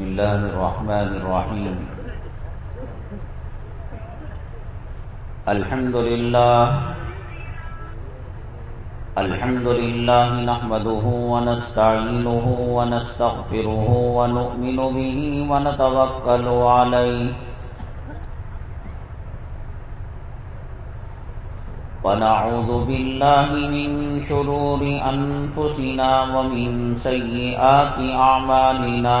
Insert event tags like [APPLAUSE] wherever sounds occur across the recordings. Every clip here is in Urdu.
بسم الله الرحمن الرحيم. الحمد لله. الحمد لله نحمده ونستعينه ونستغفره ونؤمن به ونتوكل عليه. ونعوذ بالله من شرور أنفسنا ومن سيئات أعمالنا.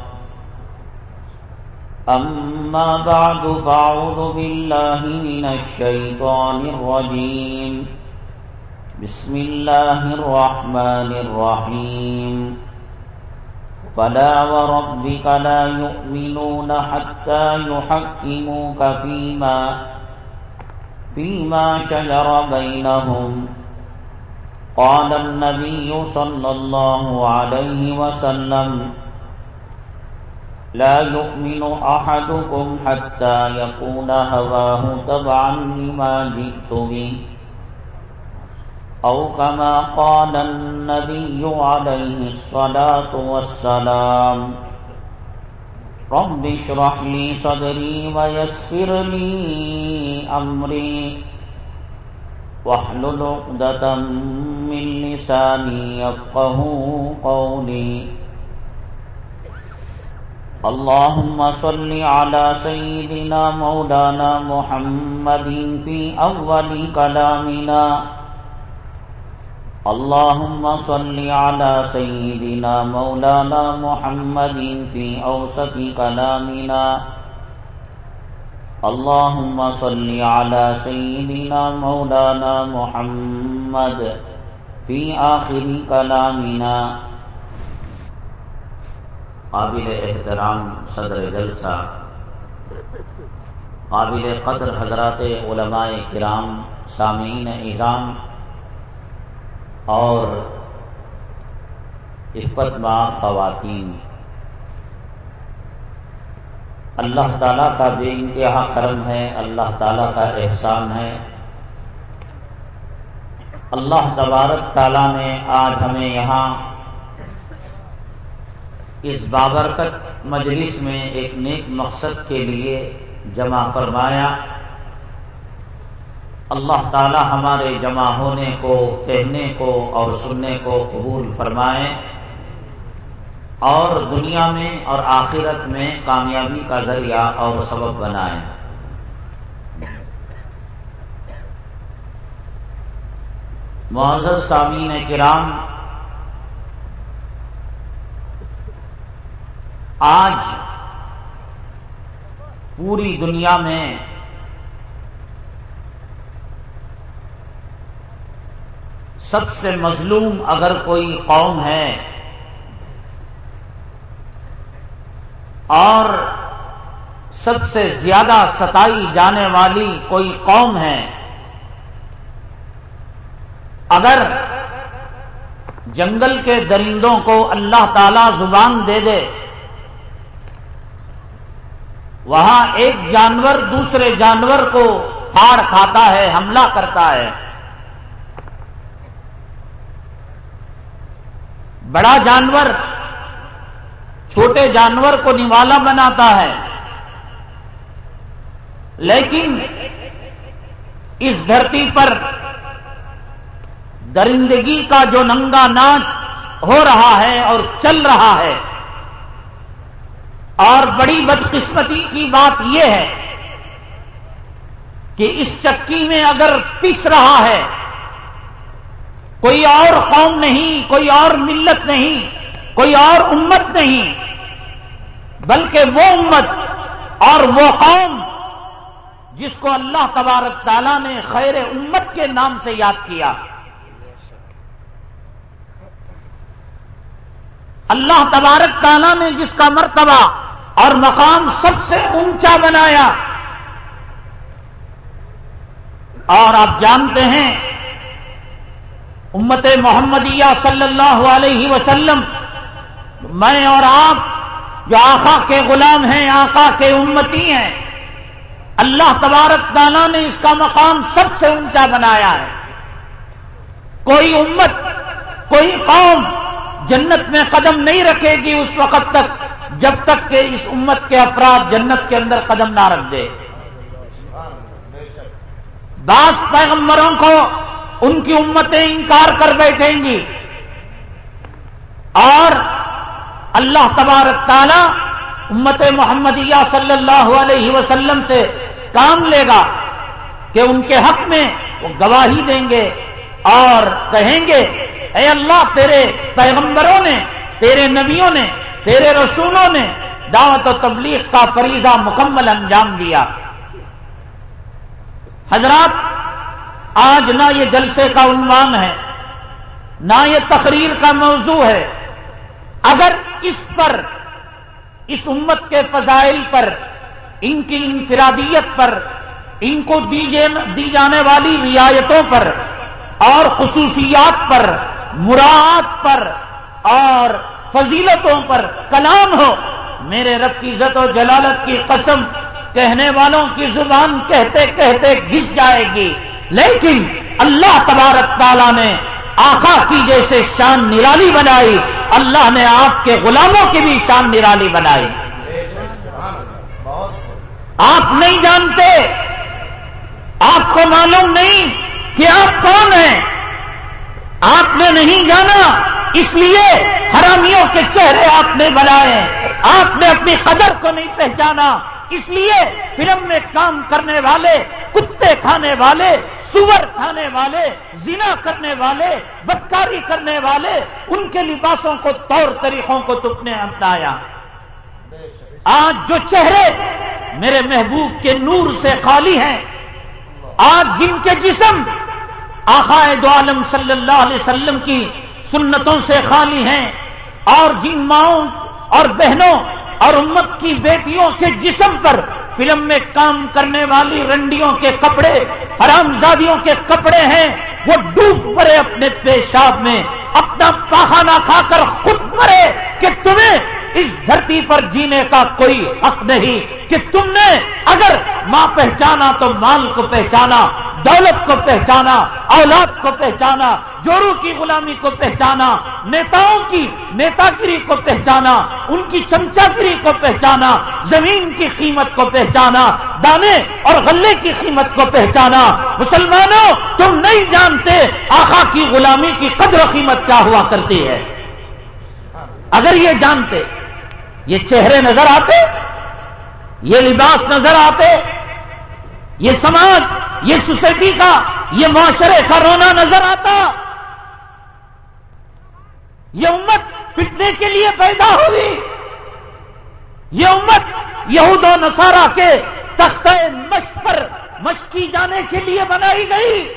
أما بعد فأعوذ بالله من الشيطان الرجيم. بسم الله الرحمن الرحيم. فلا وربك لا يؤمنون حتى يحكموك فيما فيما شجر بينهم. قال النبي صلى الله عليه وسلم لا يؤمن أحدكم حتى يكون هواه تبعا لما جئت به أو كما قال النبي عليه الصلاة والسلام، رب اشرح لي صدري ويسر لي أمري، واحلل عقدة من لساني يفقه قولي. اللهم صل على سيدنا مولانا محمد في أول كلامنا. اللهم صل على سيدنا مولانا محمد في أوسط كلامنا. اللهم صل على سيدنا مولانا محمد في آخر كلامنا. قابل احترام صدر جلسہ، قابل قدر حضرات علماء کرام، سامعین اظام اور عفت ماں خواتین۔ اللہ تعالیٰ کا بے انتہا کرم ہے، اللہ تعالیٰ کا احسان ہے۔ اللہ تبارک تعالیٰ نے آج ہمیں یہاں اس بابرکت مجلس میں ایک نیک مقصد کے لیے جمع فرمایا۔ اللہ تعالی ہمارے جمع ہونے کو، کہنے کو اور سننے کو قبول فرمائے۔ اور دنیا میں اور آخرت میں کامیابی کا ذریعہ اور سبب بنائے۔ معذر سامعین کرام آج پوری دنیا میں سب سے مظلوم اگر کوئی قوم ہے اور سب سے زیادہ ستائی جانے والی کوئی قوم ہے، اگر جنگل کے درندوں کو اللہ تعالی زبان دے دے وہاں ایک جانور دوسرے جانور کو پھاڑ کھاتا ہے، حملہ کرتا ہے۔ بڑا جانور چھوٹے جانور کو نوالا بناتا ہے۔ لیکن اس دھرتی پر درندگی کا جو ننگا ناچ ہو رہا ہے اور چل رہا ہے اور بڑی بدقسمتی کی بات یہ ہے کہ اس چکی میں اگر پس رہا ہے، کوئی اور قوم نہیں، کوئی اور ملت نہیں، کوئی اور امت نہیں، بلکہ وہ امت اور وہ قوم جس کو اللہ تبارک تعالیٰ نے خیر امت کے نام سے یاد کیا۔ اللہ تبارک تعالیٰ نے جس کا مرتبہ اور مقام سب سے اونچا بنایا۔ اور آپ جانتے ہیں، امت محمدیہ صلی اللہ علیہ وسلم، میں اور آپ جو آقا کے غلام ہیں، آقا کے امتی ہیں، اللہ تبارک دانا نے اس کا مقام سب سے اونچا بنایا ہے۔ کوئی امت، کوئی قوم جنت میں قدم نہیں رکھے گی اس وقت تک۔ جب تک کہ اس امت کے افراد جنت کے اندر قدم نہ رکھ دے۔ بعض پیغمبروں کو ان کی امتیں انکار کر بیٹھیں گی۔ اور اللہ تبارک تعالی امت محمدیہ صلی اللہ علیہ وسلم سے کام لے گا کہ ان کے حق میں وہ گواہی دیں گے اور کہیں گے، اے اللہ تیرے پیغمبروں نے، تیرے نبیوں نے تیرے رسولوں نے دعوت و تبلیغ کا فریضہ مکمل انجام دیا۔ حضرات، آج نہ یہ جلسے کا عنوان ہے، نہ یہ تقریر کا موضوع ہے۔ اگر اس پر، اس امت کے فضائل پر، ان کی انفرادیت پر، ان کو دی جانے والی رعایتوں پر اور خصوصیات پر، مراعات پر اور فضیلتوں پر کلام ہو، میرے رب کی عزت و جلالت کی قسم کہنے والوں کی زبان کہتے کہتے گھس جائے گی۔ لیکن اللہ تبارک تعالیٰ نے آخا کی جیسے شان نرالی بنائی، اللہ نے آپ کے غلاموں کی بھی شان نرالی بنائی۔ آپ نہیں جانتے، آپ کو معلوم نہیں کہ آپ کون ہیں۔ آپ نے نہیں جانا، اس لیے حرامیوں کے چہرے آپ نے بنائے، آپ نے اپنی قدر کو نہیں پہچانا۔ اس لیے فلم میں کام کرنے والے، کتے کھانے والے، سور کھانے والے، زنا کرنے والے، بدکاری کرنے والے، ان کے لباسوں کو، طور طریقوں کو تم نے اپنایا۔ آج جو چہرے میرے محبوب کے نور سے خالی ہیں، آج جن کے جسم دو عالم صلی اللہ علیہ وسلم کی سنتوں سے خالی ہیں اور جن ماؤں اور بہنوں اور امت کی بیٹیوں کے جسم پر فلم میں کام کرنے والی رنڈیوں کے کپڑے حرام زادیوں کے کپڑے ہیں، وہ ڈوب پڑے اپنے پیشاب میں، اپنا پاخانہ کھا کر خود مرے کہ تمہیں اس دھرتی پر جینے کا کوئی حق نہیں کہ تم نے اگر ماں پہچانا تو مال کو پہچانا، دولت کو پہچانا، اولاد کو پہچانا، جوڑوں کی غلامی کو پہچانا، نیتاؤں کی نیتا گری کو پہچانا، ان کی چمچا گری کو پہچانا، زمین کی قیمت کو پہچانا، دانے اور غلے کی قیمت کو پہچانا۔ مسلمانوں، تم نہیں جانتے آخا کی غلامی کی قدر و قیمت کیا ہوا کرتی ہے۔ اگر یہ جانتے یہ چہرے نظر آتے، یہ لباس نظر آتے، یہ سماج، یہ سوسائٹی کا، یہ معاشرے کا رونا نظر آتا۔ یہ امت پٹنے کے لیے پیدا ہوئی۔ یہ امت یہود و نصارہ کے تختہ مشق پر مشق جانے کے لیے بنائی گئی۔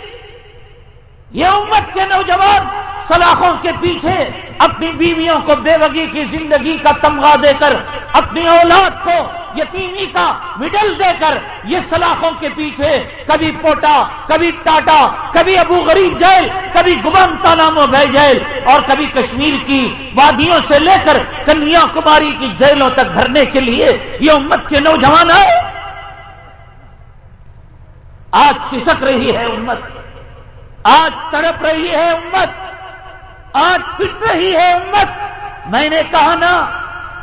یہ امت کے نوجوان سلاخوں کے پیچھے اپنی بیویوں کو بے وگی کی زندگی کا تمغہ دے کر، اپنی اولاد کو یتیمی کا مڈل دے کر یہ سلاخوں کے پیچھے کبھی پوٹا، کبھی ٹاٹا، کبھی ابو غریب جیل، کبھی گبن تانامو بہ جیل اور کبھی کشمیر کی وادیوں سے لے کر کنیا کماری کی جیلوں تک بھرنے کے لیے یہ امت کے نوجوان آئے۔ آج سسک رہی ہے امت۔ آج تڑپ رہی ہے امت۔ آج پٹ رہی ہے امت۔ میں نے کہا نا،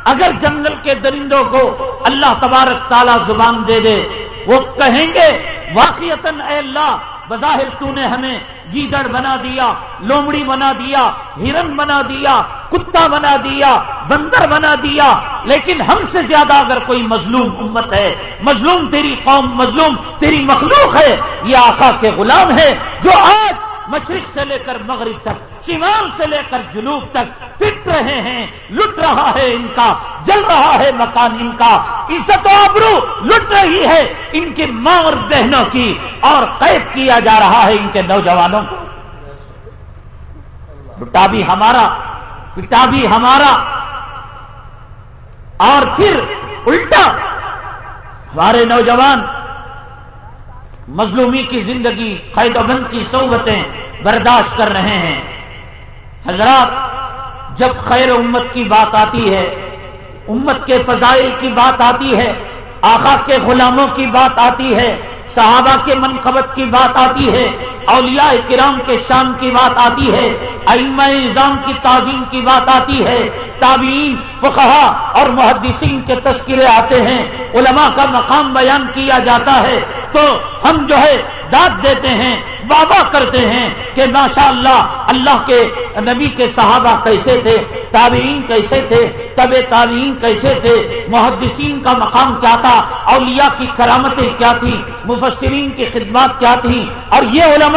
اگر جنگل کے درندوں کو اللہ تبارک تعالیٰ زبان دے دے، وہ کہیں گے، واقعتاً اے اللہ، بظاہر تو نے ہمیں گیدڑ بنا دیا، لومڑی بنا دیا، ہرن بنا دیا، کتا بنا دیا، بندر بنا دیا۔ لیکن ہم سے زیادہ اگر کوئی مظلوم امت ہے، مظلوم تیری قوم، مظلوم تیری مخلوق ہے، یہ آقا کے غلام ہے جو آج مشرق سے لے کر مغرب تک، شمال سے لے کر جنوب تک پٹ رہے ہیں، لٹ رہا ہے ان کا، جل رہا ہے مکان ان کا۔ عزت و آبرو لٹ رہی ہے ان کی ماں اور بہنوں کی اور قید کیا جا رہا ہے ان کے نوجوانوں کو۔ لٹا بھی ہمارا، پٹا بھی ہمارا۔ اور پھر الٹا، ہمارے نوجوان مظلومی کی زندگی، قید و بند کی صحبتیں برداشت کر رہے ہیں۔ حضرات، جب خیر امت کی بات آتی ہے، امت کے فضائل کی بات آتی ہے، آقا کے غلاموں کی بات آتی ہے، صحابہ کے منقبت کی بات آتی ہے اولیاء کرام کے شان کی بات آتی ہے، ائمہ نظام کی تعظیم کی بات آتی ہے، تابعین، فقہا اور محدثین کے تذکرے آتے ہیں، علماء کا مقام بیان کیا جاتا ہے۔ تو ہم جو ہے داد دیتے ہیں، وعدہ کرتے ہیں کہ ماشاء اللہ اللہ کے نبی کے صحابہ کیسے تھے، تابعین کیسے تھے طب تعلیم کیسے تھے، محدثین کا مقام کیا تھا، اولیاء کی کرامتیں کیا تھی مفسرین کی خدمات کیا تھی اور یہ علماء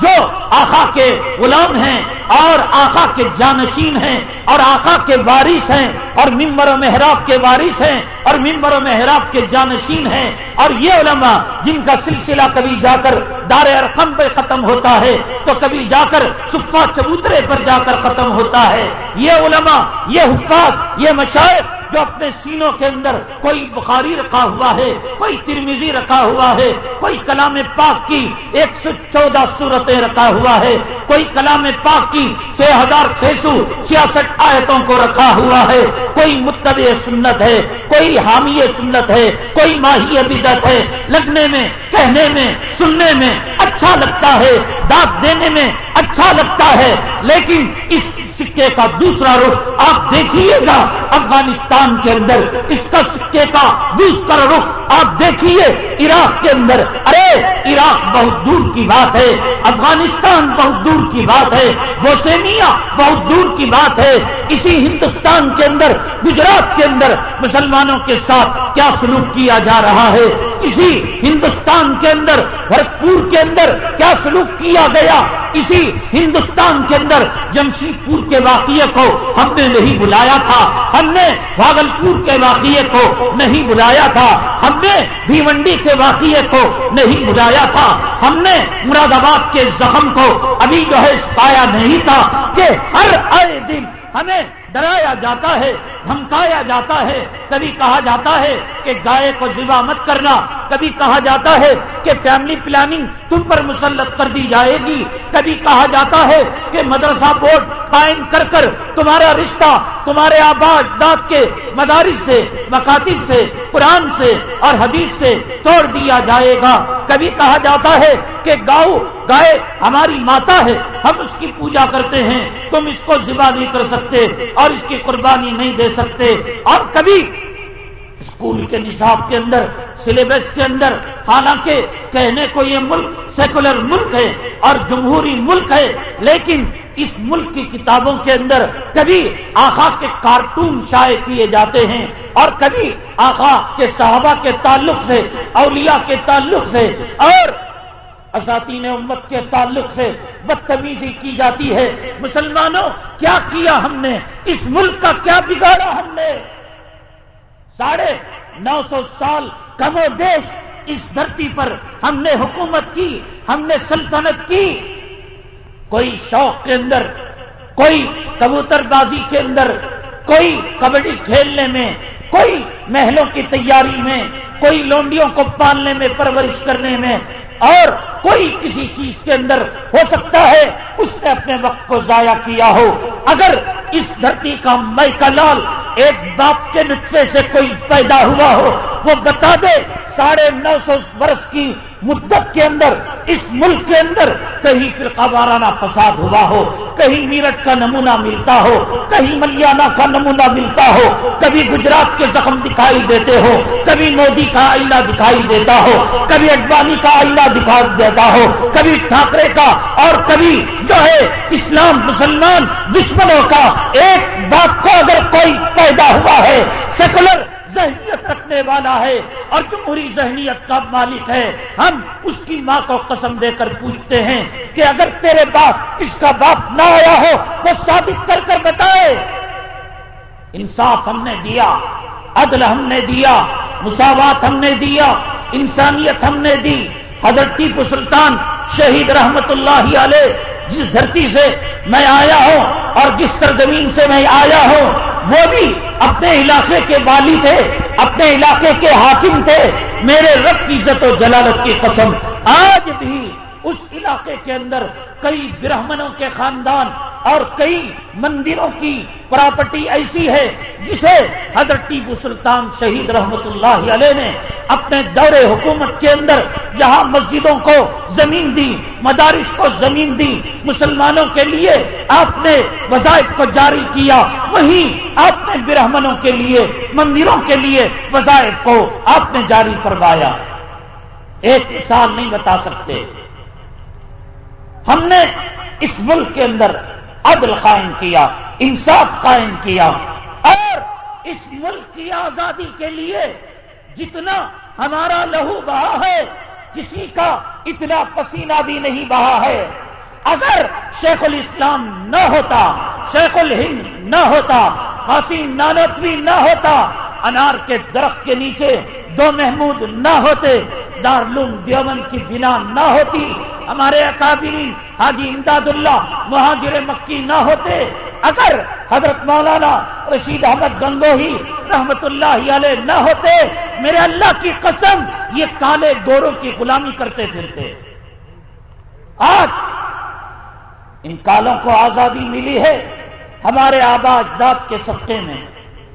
جو آخا کے غلام ہیں اور آقا کے جانشین ہیں اور آقا کے وارث ہیں اور ممبر و محراب کے وارث ہیں اور ممبر و محراب کے جانشین ہیں اور یہ علماء جن کا سلسلہ کبھی جا کر دار ارقم پہ ختم ہوتا ہے تو کبھی جا کر سفا چبوترے پر جا کر ختم ہوتا ہے۔ یہ علماء، یہ حفاظ، یہ مشاعر جو اپنے سینوں کے اندر کوئی بخاری رکھا ہوا ہے، کوئی ترمیزی رکھا ہوا ہے، کوئی کلام پاک کی ایک سو چودہ صورتیں رکھا ہوا ہے۔ کوئی کلام پاک کی چھ ہزار چھ سو چھیاسٹھ آیتوں کو رکھا ہوا ہے۔ کوئی متبع سنت ہے، کوئی حامی سنت ہے، کوئی ماہی ابدت ہے۔ لگنے میں، کہنے میں، سننے میں اچھا لگتا ہے۔ داد دینے میں اچھا لگتا ہے۔ لیکن اس سکے کا دوسرا رخ آپ دیکھیے گا افغانستان کے اندر۔ اس کا سکے کا دوسرا رخ آپ دیکھیے، عراق کے اندر۔ ارے عراق بہت دور کی بات ہے، افغانستان بہت دور کی بات ہے بوسینیا بہت دور کی بات ہے، اسی ہندوستان کے اندر، گجرات کے اندر مسلمانوں کے ساتھ کیا سلوک کیا جا رہا ہے؟ اسی ہندوستان کے اندر، بھرتپور کے اندر کیا سلوک کیا گیا؟ اسی ہندوستان کے اندر جمشید پور کے واقعے کو ہم نے نہیں بلایا تھا، ہم نے بھاگلپور کے واقعے کو نہیں بلایا تھا، ہم نے بھیونڈی کے واقعے کو نہیں بلایا تھا۔ ہم نے مراد آباد کے زخم کو ابھی جو ہے پایا نہیں تھا کہ ہر آئے دن ہمیں ڈرایا جاتا ہے، دھمکایا جاتا ہے۔ کبھی کہا جاتا ہے کہ گائے کو ذبح مت کرنا۔ کبھی کہا جاتا ہے کہ فیملی پلاننگ تم پر مسلط کر دی جائے گی۔ کبھی کہا جاتا ہے کہ مدرسہ بورڈ قائم کر کر تمہارا رشتہ، تمہارے آباد داد کے مدارس سے، مکاتب سے، قرآن سے اور حدیث سے توڑ دیا جائے گا۔ کبھی کہا جاتا ہے کہ گاؤ گائے ہماری ماتا ہے، ہم اس کی پوجا کرتے ہیں، تم اس کو ذبح نہیں کر سکتے۔ اور اس کی قربانی نہیں دے سکتے اور کبھی اسکول کے نصاب کے اندر سلیبس کے اندر، حالانکہ کہنے کو یہ ملک سیکولر ملک ہے اور جمہوری ملک ہے، لیکن اس ملک کی کتابوں کے اندر کبھی آخا کے کارٹون شائع کیے جاتے ہیں اور کبھی آخا کے صحابہ کے تعلق سے، اولیاء کے تعلق سے اور اساتین امت کے تعلق سے بدتمیزی کی جاتی ہے۔ مسلمانوں، کیا کیا ہم نے؟ اس ملک کا کیا بگاڑا ہم نے؟ ساڑھے نو سو سال کم و دیش اس دھرتی پر ہم نے حکومت کی، ہم نے سلطنت کی۔ کوئی شوق کے اندر، کوئی کبوتر بازی کے اندر، کوئی کبڈی کھیلنے میں کوئی محلوں کی تیاری میں، کوئی لونڈیوں کو پالنے میں، پرورش کرنے میں، اور کوئی کسی چیز کے اندر ہو سکتا ہے، اس نے اپنے وقت کو ضائع کیا ہو۔ اگر اس دھرتی کا مئی کا لال ایک باپ کے نطفے سے کوئی پیدا ہوا ہو، وہ بتا دے ساڑھے نو سو برس کی مدت کے اندر، اس ملک کے اندر کہیں فرقہ وارانہ فساد ہوا ہو، کہیں میرٹ کا نمونہ ملتا ہو، کہیں ملیانہ کا نمونہ ملتا ہو، کبھی گجرات کے زخم دکھائی دیتے ہو، کبھی مودی کا آئینہ دکھائی دیتا ہو، کبھی اڈوانی کا آئینہ دکھائی دیتا ہو، کبھی ٹھاکرے کا اور کبھی جو ہے اسلام مسلمان دشمنوں کا ایک بات کو اگر کوئی پیدا ہوا ہے، سیکولر ذہنیت رکھنے والا ہے اور جمہوری ذہنیت کا مالک ہے، ہم اس کی ماں کو قسم دے کر پوچھتے ہیں کہ اگر تیرے باپ اس کا باپ نہ آیا ہو، وہ ثابت کر کر بتائے انصاف ہم نے دیا، عدل ہم نے دیا، مساوات ہم نے دیا، انسانیت ہم نے دی۔ حضرت ٹیپو سلطان شہید رحمت اللہ علیہ، جس دھرتی سے میں آیا ہوں اور جس سرزمین سے میں آیا ہوں، وہ بھی اپنے علاقے کے والی تھے، اپنے علاقے کے حاکم تھے۔ میرے رب کی عزت و جلالت کی قسم، آج بھی اس علاقے کے اندر کئی برہمنوں کے خاندان اور کئی مندروں کی پراپرٹی ایسی ہے جسے حضرت ٹیپو سلطان شہید رحمت اللہ علیہ نے اپنے دور حکومت کے اندر جہاں مسجدوں کو زمین دی، مدارس کو زمین دی، مسلمانوں کے لیے آپ نے وظائف کو جاری کیا۔ وہیں آپ نے برہمنوں کے لیے، مندروں کے لیے وظائف کو آپ نے جاری کروایا ایک مثال نہیں بتا سکتے۔ ہم نے اس ملک کے اندر عدل قائم کیا، انصاف قائم کیا اور اس ملک کی آزادی کے لیے جتنا ہمارا لہو بہا ہے، کسی کا اتنا پسینہ بھی نہیں بہا ہے۔ اگر شیخ الاسلام نہ ہوتا، شیخ الہند نہ ہوتا حسین نانوتوی نہ ہوتا، انار کے درخت کے نیچے دو محمود نہ ہوتے، دارالعلوم دیوبند کی بنا نہ ہوتی، ہمارے اکابرین، حاجی امداد اللہ مہاجر مکی نہ ہوتے، اگر حضرت مولانا رشید احمد گنگوہی رحمت اللہ علیہ نہ ہوتے، میرے اللہ کی قسم، یہ کالے گوروں کی غلامی کرتے پھرتے۔ آج ان کالوں کو آزادی ملی ہے ہمارے آباد داد کے سبقے میں،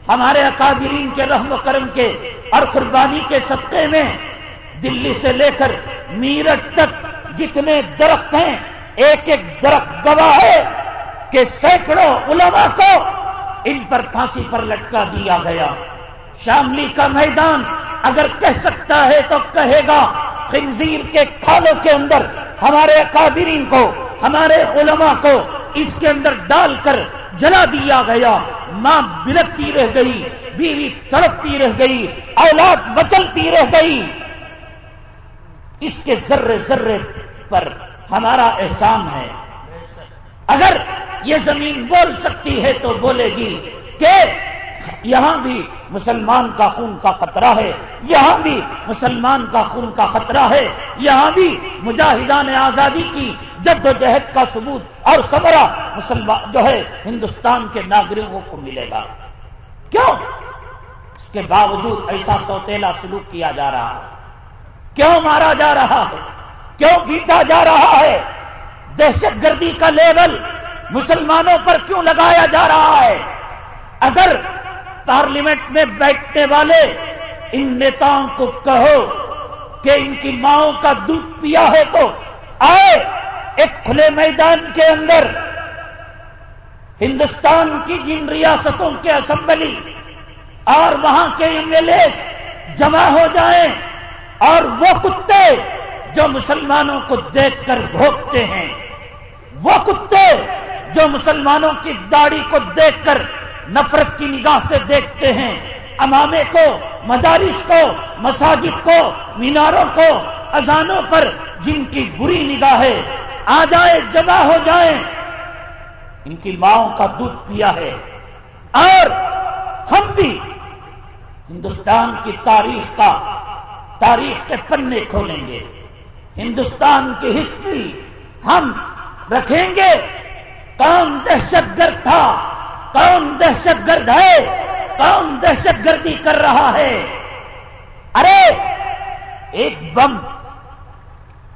ہمارے اکابرین کے رحم و کرم کے اور قربانی کے سبقے میں، دلی سے لے کر میرٹ تک جتنے درخت ہیں، ایک ایک درخت گواہ ہے کہ سینکڑوں علماء کو ان پر پھانسی پر لٹکا دیا گیا۔ شاملی کا میدان اگر کہہ سکتا ہے تو کہے گا، خنزیر کے کھالوں کے اندر ہمارے اکابرین کو ہمارے علماء کو اس کے اندر ڈال کر جلا دیا گیا۔ ماں بلکتی رہ گئی، بیوی تڑپتی رہ گئی، اولاد بچلتی رہ گئی۔ اس کے ذرے ذرے پر ہمارا احسان ہے۔ اگر یہ زمین بول سکتی ہے تو بولے گی کہ یہاں بھی مسلمان کا خون کا خطرہ ہے، یہاں بھی مسلمان کا خون کا خطرہ ہے، یہاں بھی مجاہدان آزادی کی جد و جہد کا ثبوت اور صبرہ مسلمان جو ہے ہندوستان کے ناگرکوں کو ملے گا۔ کیوں؟ اس کے باوجود ایسا سوتےلا سلوک کیا جا رہا ہے۔ کیوں مارا جا رہا ہے؟ کیوں پیٹا جا رہا ہے؟ دہشت گردی کا لیول مسلمانوں پر کیوں لگایا جا رہا ہے؟ اگر پارلیمنٹ میں بیٹھنے والے، ان نیتاؤں کو کہو کہ ان کی ماؤں کا دودھ پیا ہے تو آئے ایک کھلے میدان کے اندر۔ ہندوستان کی جن ریاستوں کے اسمبلی اور وہاں کے ایم ایل اے جمع ہو جائیں اور وہ کتے جو مسلمانوں کو دیکھ کر بھوکتے ہیں، وہ کتے جو مسلمانوں کی داڑھی کو دیکھ کر نفرت کی نگاہ سے دیکھتے ہیں۔ امامے کو، مدارس کو، مساجد کو، میناروں کو، اذانوں پر جن کی بری نگاہ ہے۔ آ جائے جمع ہو جائیں۔ ان کی ماؤں کا دودھ پیا ہے۔ اور ہم بھی ہندوستان کی تاریخ کا، تاریخ کے پنے کھولیں گے۔ ہندوستان کی ہسٹری ہم رکھیں گے۔ کون دہشت گرد تھا؟ کون دہشت گرد ہے؟ کون دہشت گردی کر رہا ہے؟ ارے، ایک بم۔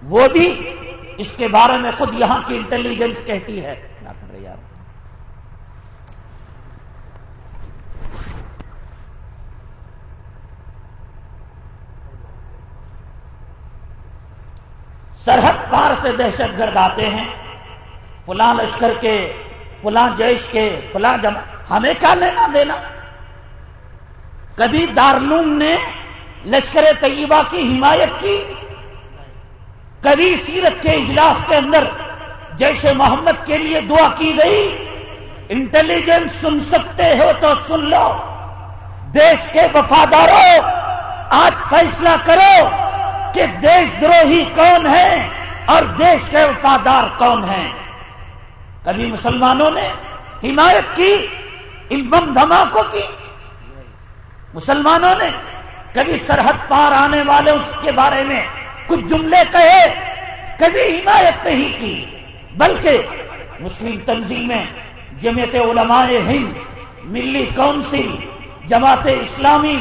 وہ بھی اس کے بارے میں خود یہاں کی انٹیلیجنس کہتی ہے۔ کیا کر رہے آپ؟ سرحد پار سے دہشت گرد آتے ہیں۔ فلاں لشکر کے فلاں جیش کے، فلاں جمع ہمیں کیا لینا دینا؟ کبھی دارلوم نے لشکر طیبہ کی حمایت کی؟ کبھی سیرت کے اجلاس کے اندر جیسے محمد کے لیے دعا کی گئی؟ انٹیلیجنس سن سکتے ہو تو سن لو۔ دیش کے وفاداروں، آج فیصلہ کرو کہ دیش دروہی کون ہے اور دیش کے وفادار کون ہیں۔ کبھی مسلمانوں نے حمایت کی، ان بم دھماکوں کی۔ مسلمانوں نے کبھی سرحد پار آنے والے اس کے بارے میں کچھ جملے کہے، کبھی حمایت نہیں کی، بلکہ مسلم تنظیمیں جمعیت علماء ہند، ملی کونسل، جماعت اسلامی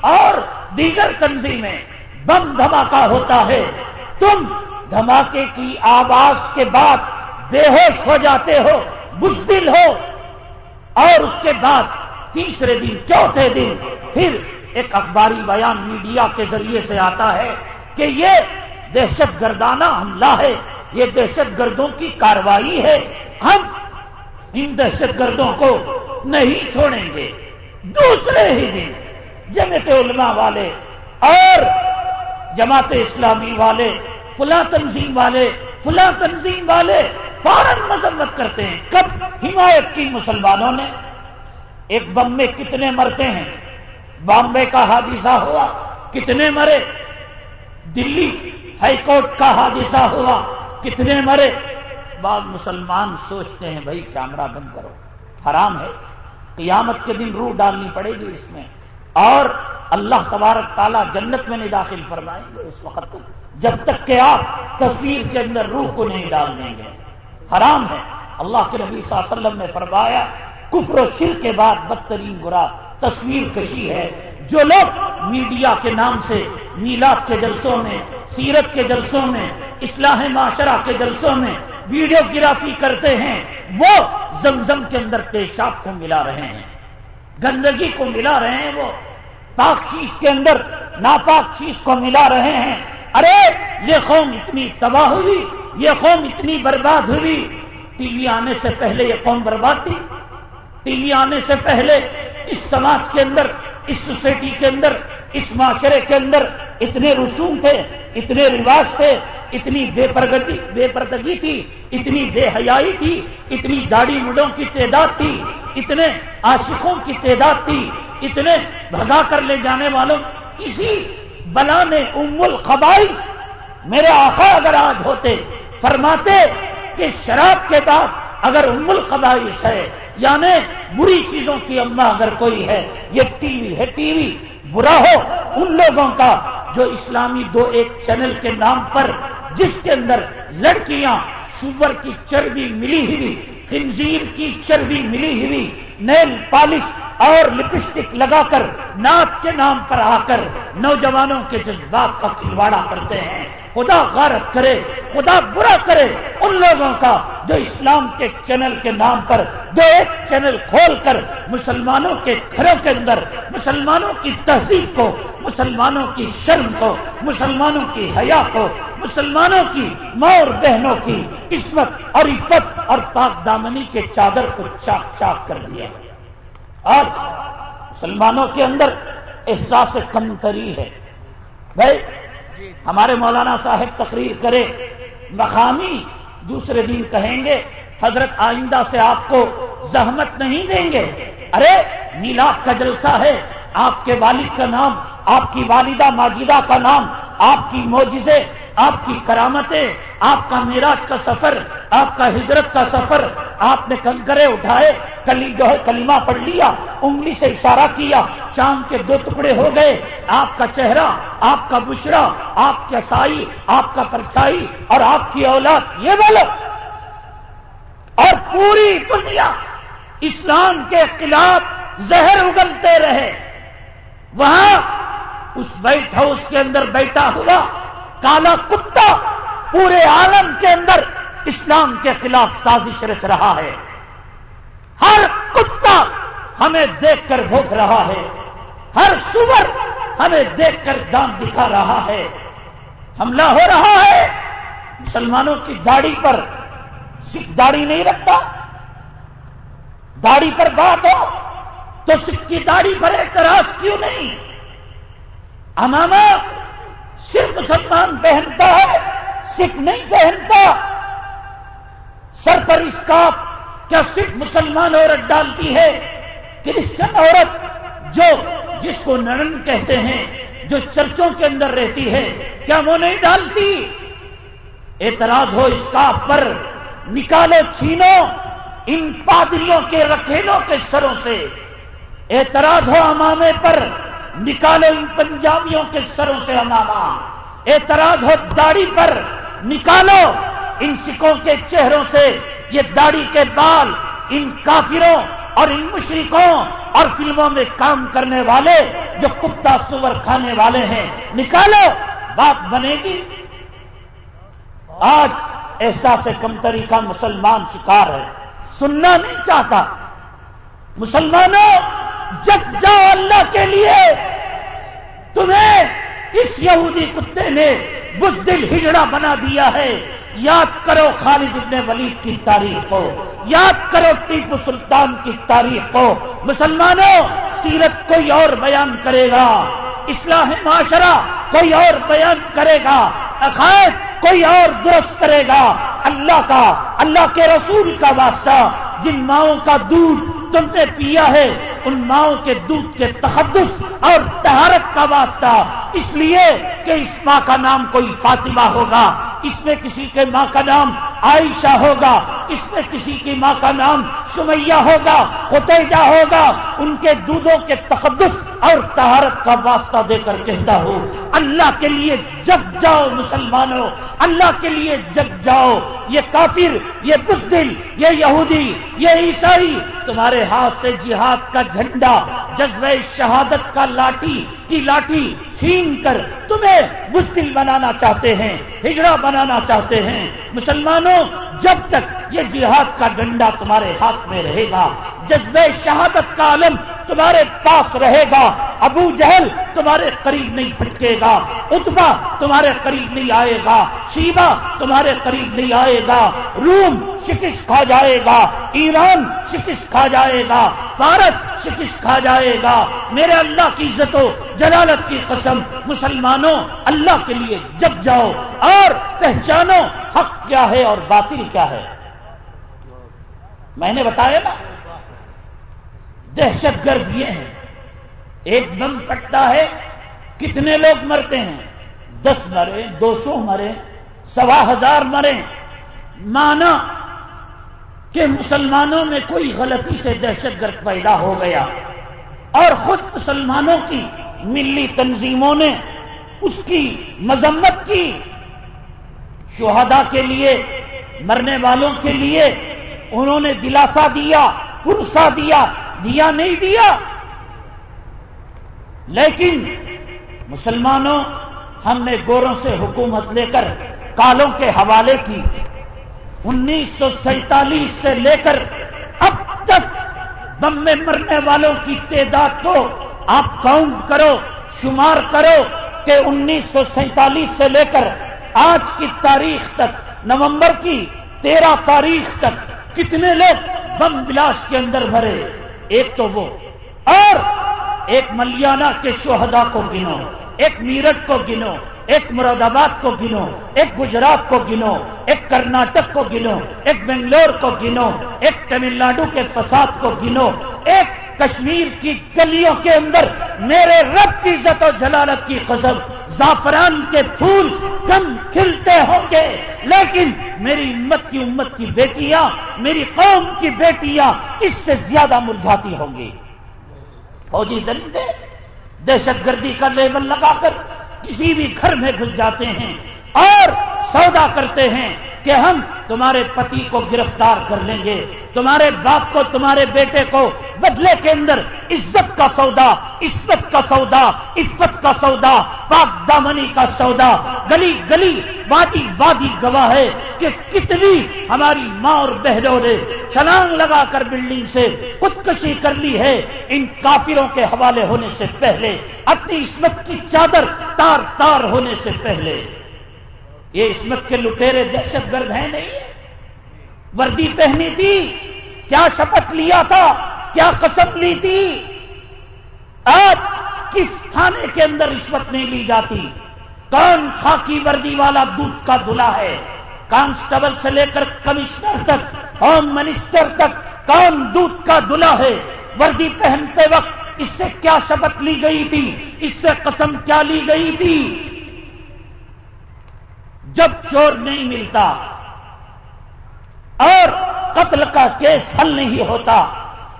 اور دیگر تنظیمیں بم دھماکہ ہوتا ہے۔ تم دھماکے کی آواز کے بعد بے ہوش ہو جاتے ہو بزدل ہو۔ اور اس کے بعد تیسرے دن، چوتھے دن پھر ایک اخباری بیان میڈیا کے ذریعے سے آتا ہے کہ یہ دہشت گردانہ حملہ ہے۔ یہ دہشت گردوں کی کاروائی ہے۔ ہم ان دہشت گردوں کو نہیں چھوڑیں گے۔ دوسرے ہی دن جمعیت علماء والے اور جماعت اسلامی والے فلاں تنظیم والے، فلاں تنظیم والے فوراً مذمت کرتے ہیں۔ کب؟ حمایت کی مسلمانوں نے۔ ایک بم میں کتنے مرتے ہیں؟ بامبے کا حادثہ ہوا، کتنے مرے؟ دلی ہائی کورٹ کا حادثہ ہوا، کتنے مرے؟ بعض مسلمان سوچتے ہیں، بھائی کیمرہ بند کرو، حرام ہے۔ قیامت کے دن روح ڈالنی پڑے گی اس میں۔ اور اللہ تبارک تعالیٰ جنت میں نہیں داخل فرمائیں گے اس وقت تک جب تک کہ آپ تصویر کے اندر روح کو نہیں ڈال دیں گے۔ حرام ہے۔ اللہ کے نبی صلی اللہ علیہ وسلم نے فرمایا، کفر و شر کے بعد بدترین برا تصویر کشی ہے۔ جو لوگ میڈیا کے نام سے، میلاد کے جلسوں میں، سیرت کے جلسوں میں، اصلاح معاشرہ کے جلسوں میں ویڈیو گرافی کرتے ہیں، وہ زمزم کے اندر پیشاب کو ملا رہے ہیں۔ گندگی کو ملا رہے ہیں وہ۔ پاک چیز کے اندر ناپاک چیز کو ملا رہے ہیں۔ ارے، یہ قوم اتنی تباہ ہوئی، یہ قوم اتنی برباد ہوئی۔ ٹی وی آنے سے پہلے یہ قوم برباد تھی۔ ٹی وی آنے سے پہلے اس سماج کے اندر، اس سوسائٹی کے اندر، اس معاشرے کے اندر اتنے رسوم تھے، اتنے رواج تھے، اتنی بے پرگتی، بے پردگی تھی، اتنی بے حیائی تھی، اتنی داڑھی مڈوں کی تعداد تھی، اتنے عاشقوں کی تعداد تھی۔ اتنے بھگا کر لے جانے والوں، اسی بلا نے ام الخبائش میرے آخا اگر آج ہوتے، فرماتے کہ شراب کے بعد اگر ام الخبائش ہے یعنی بری چیزوں کی اما اگر کوئی ہے، یہ ٹی وی ہے، ٹی وی برا ہو، ان لوگوں کا جو اسلامی دو ایک چینل کے نام پر جس کے اندر لڑکیاں سور کی چربی ملی ہوئی، خنزیر کی چربی ملی ہوئی، نیل پالش اور لپسٹک لگا کر ناک کے نام پر آ کر نوجوانوں کے جذبات کا کھلواڑا کرتے ہیں۔ خدا غارت کرے، خدا برا کرے ان لوگوں کا جو اسلام کے چینل کے نام پر جو ایک چینل کھول کر مسلمانوں کے گھروں کے اندر، مسلمانوں کی تہذیب کو، مسلمانوں کی شرم کو، مسلمانوں کی حیا کو، مسلمانوں کی ماں اور بہنوں کی عصمت اور عفت اور پاک دامنی کے چادر کو چاک چاک کر دیا۔ آج مسلمانوں کے اندر احساس کمتری ہے۔ بھائی، ہمارے مولانا صاحب تقریر کرے مقامی دوسرے دن کہیں گے، حضرت آئندہ سے آپ کو زحمت نہیں دیں گے۔ ارے، میلاد کا جلسہ ہے، آپ کے والد کا نام، آپ کی والدہ ماجدہ کا نام، آپ کی موجزے آپ کی کرامتیں، آپ کا میراج کا سفر، آپ کا ہجرت کا سفر، آپ نے کنکرے اٹھائے، کلی جو ہے کلمہ پڑھ لیا، انگلی سے اشارہ کیا، چاند کے دو ٹکڑے ہو گئے، آپ کا چہرہ، آپ کا بشرا، آپ کا سائی آپ کا پرچھائی اور آپ کی اولاد، یہ بولو اور پوری دنیا اسلام کے خلاف زہر اگلتے رہے۔ وہاں اس بیٹھ ہاؤس کے اندر بیٹھا ہوا کالا کتا پورے عالم کے اندر اسلام کے خلاف سازش رچ رہا ہے۔ ہر کتا ہمیں دیکھ کر بھوک رہا ہے۔ ہر سور ہمیں دیکھ کر دان دکھا رہا ہے۔ حملہ ہو رہا ہے۔ مسلمانوں کی داڑھی پر سکھ داڑھی نہیں رکھتا۔ داڑھی پر بات ہو تو سکھ کی داڑھی پر اعتراض کیوں نہیں؟ اماما صرف مسلمان پہنتا ہے سکھ نہیں پہنتا سر پر اسکاف کیا صرف مسلمان عورت ڈالتی ہے؟ کرسچن عورت جو جس کو نرن کہتے ہیں، جو چرچوں کے اندر رہتی ہے، کیا وہ نہیں ڈالتی؟ اعتراض ہو اسکاف پر، نکالو، چھینو ان پادریوں کے رکھیلوں کے سروں سے۔ اعتراض ہو امامے پر نکالو ان پنجابیوں کے سروں سے امامہ اعتراض ہو داڑھی پر، نکالو ان سکھوں کے چہروں سے۔ یہ داڑھی کے بال ان کافروں اور ان مشرکوں اور فلموں میں کام کرنے والے جو کتا سور کھانے والے ہیں۔ نکالو، بات بنے گی۔ آج احساس کمتری کا مسلمان شکار ہے۔ سننا نہیں چاہتا۔ مسلمانوں جگ جاؤ اللہ کے لیے، تمہیں اس یہودی کتے نے بزدل ہجڑا بنا دیا ہے۔ یاد کرو خالد ابن ولید کی تاریخ کو، یاد کرو ٹیپو سلطان کی تاریخ کو۔ مسلمانوں، سیرت کوئی اور بیان کرے گا۔ اصلاح معاشرہ کوئی اور بیان کرے گا۔ عقائد کوئی اور درست کرے گا۔ اللہ کا، اللہ کے رسول کا واسطہ۔ جن ماؤں کا دودھ تم نے پیا ہے، ان ماؤں کے دودھ کے تحدث اور تہارت کا واسطہ۔ اس لیے کہ اس ماں کا نام کوئی فاطمہ ہوگا، اس میں کسی کے ماں کا نام عائشہ ہوگا، اس میں کسی کی ماں کا نام سمیہ ہوگا خطیجہ ہوگا۔ ان کے دودھوں کے تقدس اور تہارت کا واسطہ دے کر کہتا ہوں، اللہ کے لیے جگ جاؤ مسلمانوں، اللہ کے لیے جگ جاؤ۔ یہ کافر، یہ بزدل یہ یہودی یہ عیسائی تمہارے ہاتھ سے جہاد کا جھنڈا، جذبہ شہادت کا لاٹھی کی لاٹھی چھین کر تمہیں بزدل بنانا چاہتے ہیں، ہجڑا بنانا چاہتے ہیں۔ مسلمانوں، جب تک یہ جہاد کا ڈنڈا تمہارے ہاتھ میں رہے گا، جذبہ شہادت کا علم تمہارے پاس رہے گا، ابو جہل تمہارے قریب نہیں پھٹکے گا اتبا تمہارے قریب نہیں آئے گا شیبا تمہارے قریب نہیں آئے گا، روم شکست کھا جائے گا ایران شکست کھا جائے گا، فارس شکست کھا جائے گا۔ میرے اللہ کی عزت و جلالت کی قسم، مسلمانوں، اللہ کے لیے جب جاؤ اور پہچانو حق کیا ہے اور باطل کیا ہے۔ میں نے بتایا نا، دہشت گرد یہ ہیں۔ ایک دم کٹتا ہے، کتنے لوگ مرتے ہیں؟ دس مرے، دو سو مرے، سوا ہزار مرے۔ مانا کہ مسلمانوں میں کوئی غلطی سے دہشت گرد پیدا ہو گیا اور خود مسلمانوں کی ملی تنظیموں نے اس کی مذمت کی شہدا کے لیے، مرنے والوں کے لیے انہوں نے دلاسا دیا، پرسا دیا دیا نہیں دیا۔ لیکن مسلمانوں ہم نے گوروں سے حکومت لے کر کالوں کے حوالے کی۔ انیس سو سینتالیس سے لے کر اب تک بم میں مرنے والوں کی تعداد کو آپ کاؤنٹ کرو، شمار کرو کہ انیس سو سینتالیس سے لے کر آج کی تاریخ تک، نومبر کی تیرہ تاریخ تک کتنے لوگ بم بلاس کے اندر بھرے؟ ایک تو وہ، اور ایک ملیانہ کے شہدا کو گنو۔ ایک میرٹھ کو گنو، ایک مراد آباد کو گنو، ایک گجرات کو گنو، ایک کرناٹک کو گنو، ایک بنگلور کو گنو، ایک تمل ناڈو کے فساد کو گنو، ایک کشمیر کی گلیوں کے اندر میرے رب کی عزت و جلالت کی قسم، زعفران کے پھول کم کھلتے ہوں گے، لیکن میری امت کی امت کی بیٹیاں، میری قوم کی بیٹیاں اس سے زیادہ مرجھاتی ہوں گی۔ فوجی درندے دہشت گردی کا لیبل لگا کر کسی بھی گھر میں گھس جاتے ہیں۔ اور سودا کرتے ہیں کہ ہم تمہارے پتی کو گرفتار کر لیں گے، تمہارے باپ کو، تمہارے بیٹے کو بدلے کے اندر عزت کا سودا عزت کا سودا عزت کا سودا، پاک دامنی کا سودا۔ گلی گلی، وادی وادی گواہ ہے کہ کتنی ہماری ماں اور بہنوں نے چھلانگ لگا کر بلڈنگ سے خودکشی کر لی ہے۔ ان کافروں کے حوالے ہونے سے پہلے، اپنی عصمت کی چادر تار تار ہونے سے پہلے۔ یہ عصمت کے لٹیرے دہشت گرد ہیں نہیں؟ وردی پہنی تھی، کیا شپت لیا تھا، کیا قسم لی تھی؟ آج کس تھانے کے اندر رشوت نہیں لی جاتی؟ کون خاکی وردی والا دودھ کا دلا ہے؟ کانسٹیبل سے لے کر کمشنر تک، ہوم منسٹر تک کون دودھ کا دلا ہے؟ وردی پہنتے وقت اس سے کیا شپت لی گئی تھی؟ اس سے قسم کیا لی گئی تھی؟ جب چور نہیں ملتا اور قتل کا کیس حل نہیں ہوتا،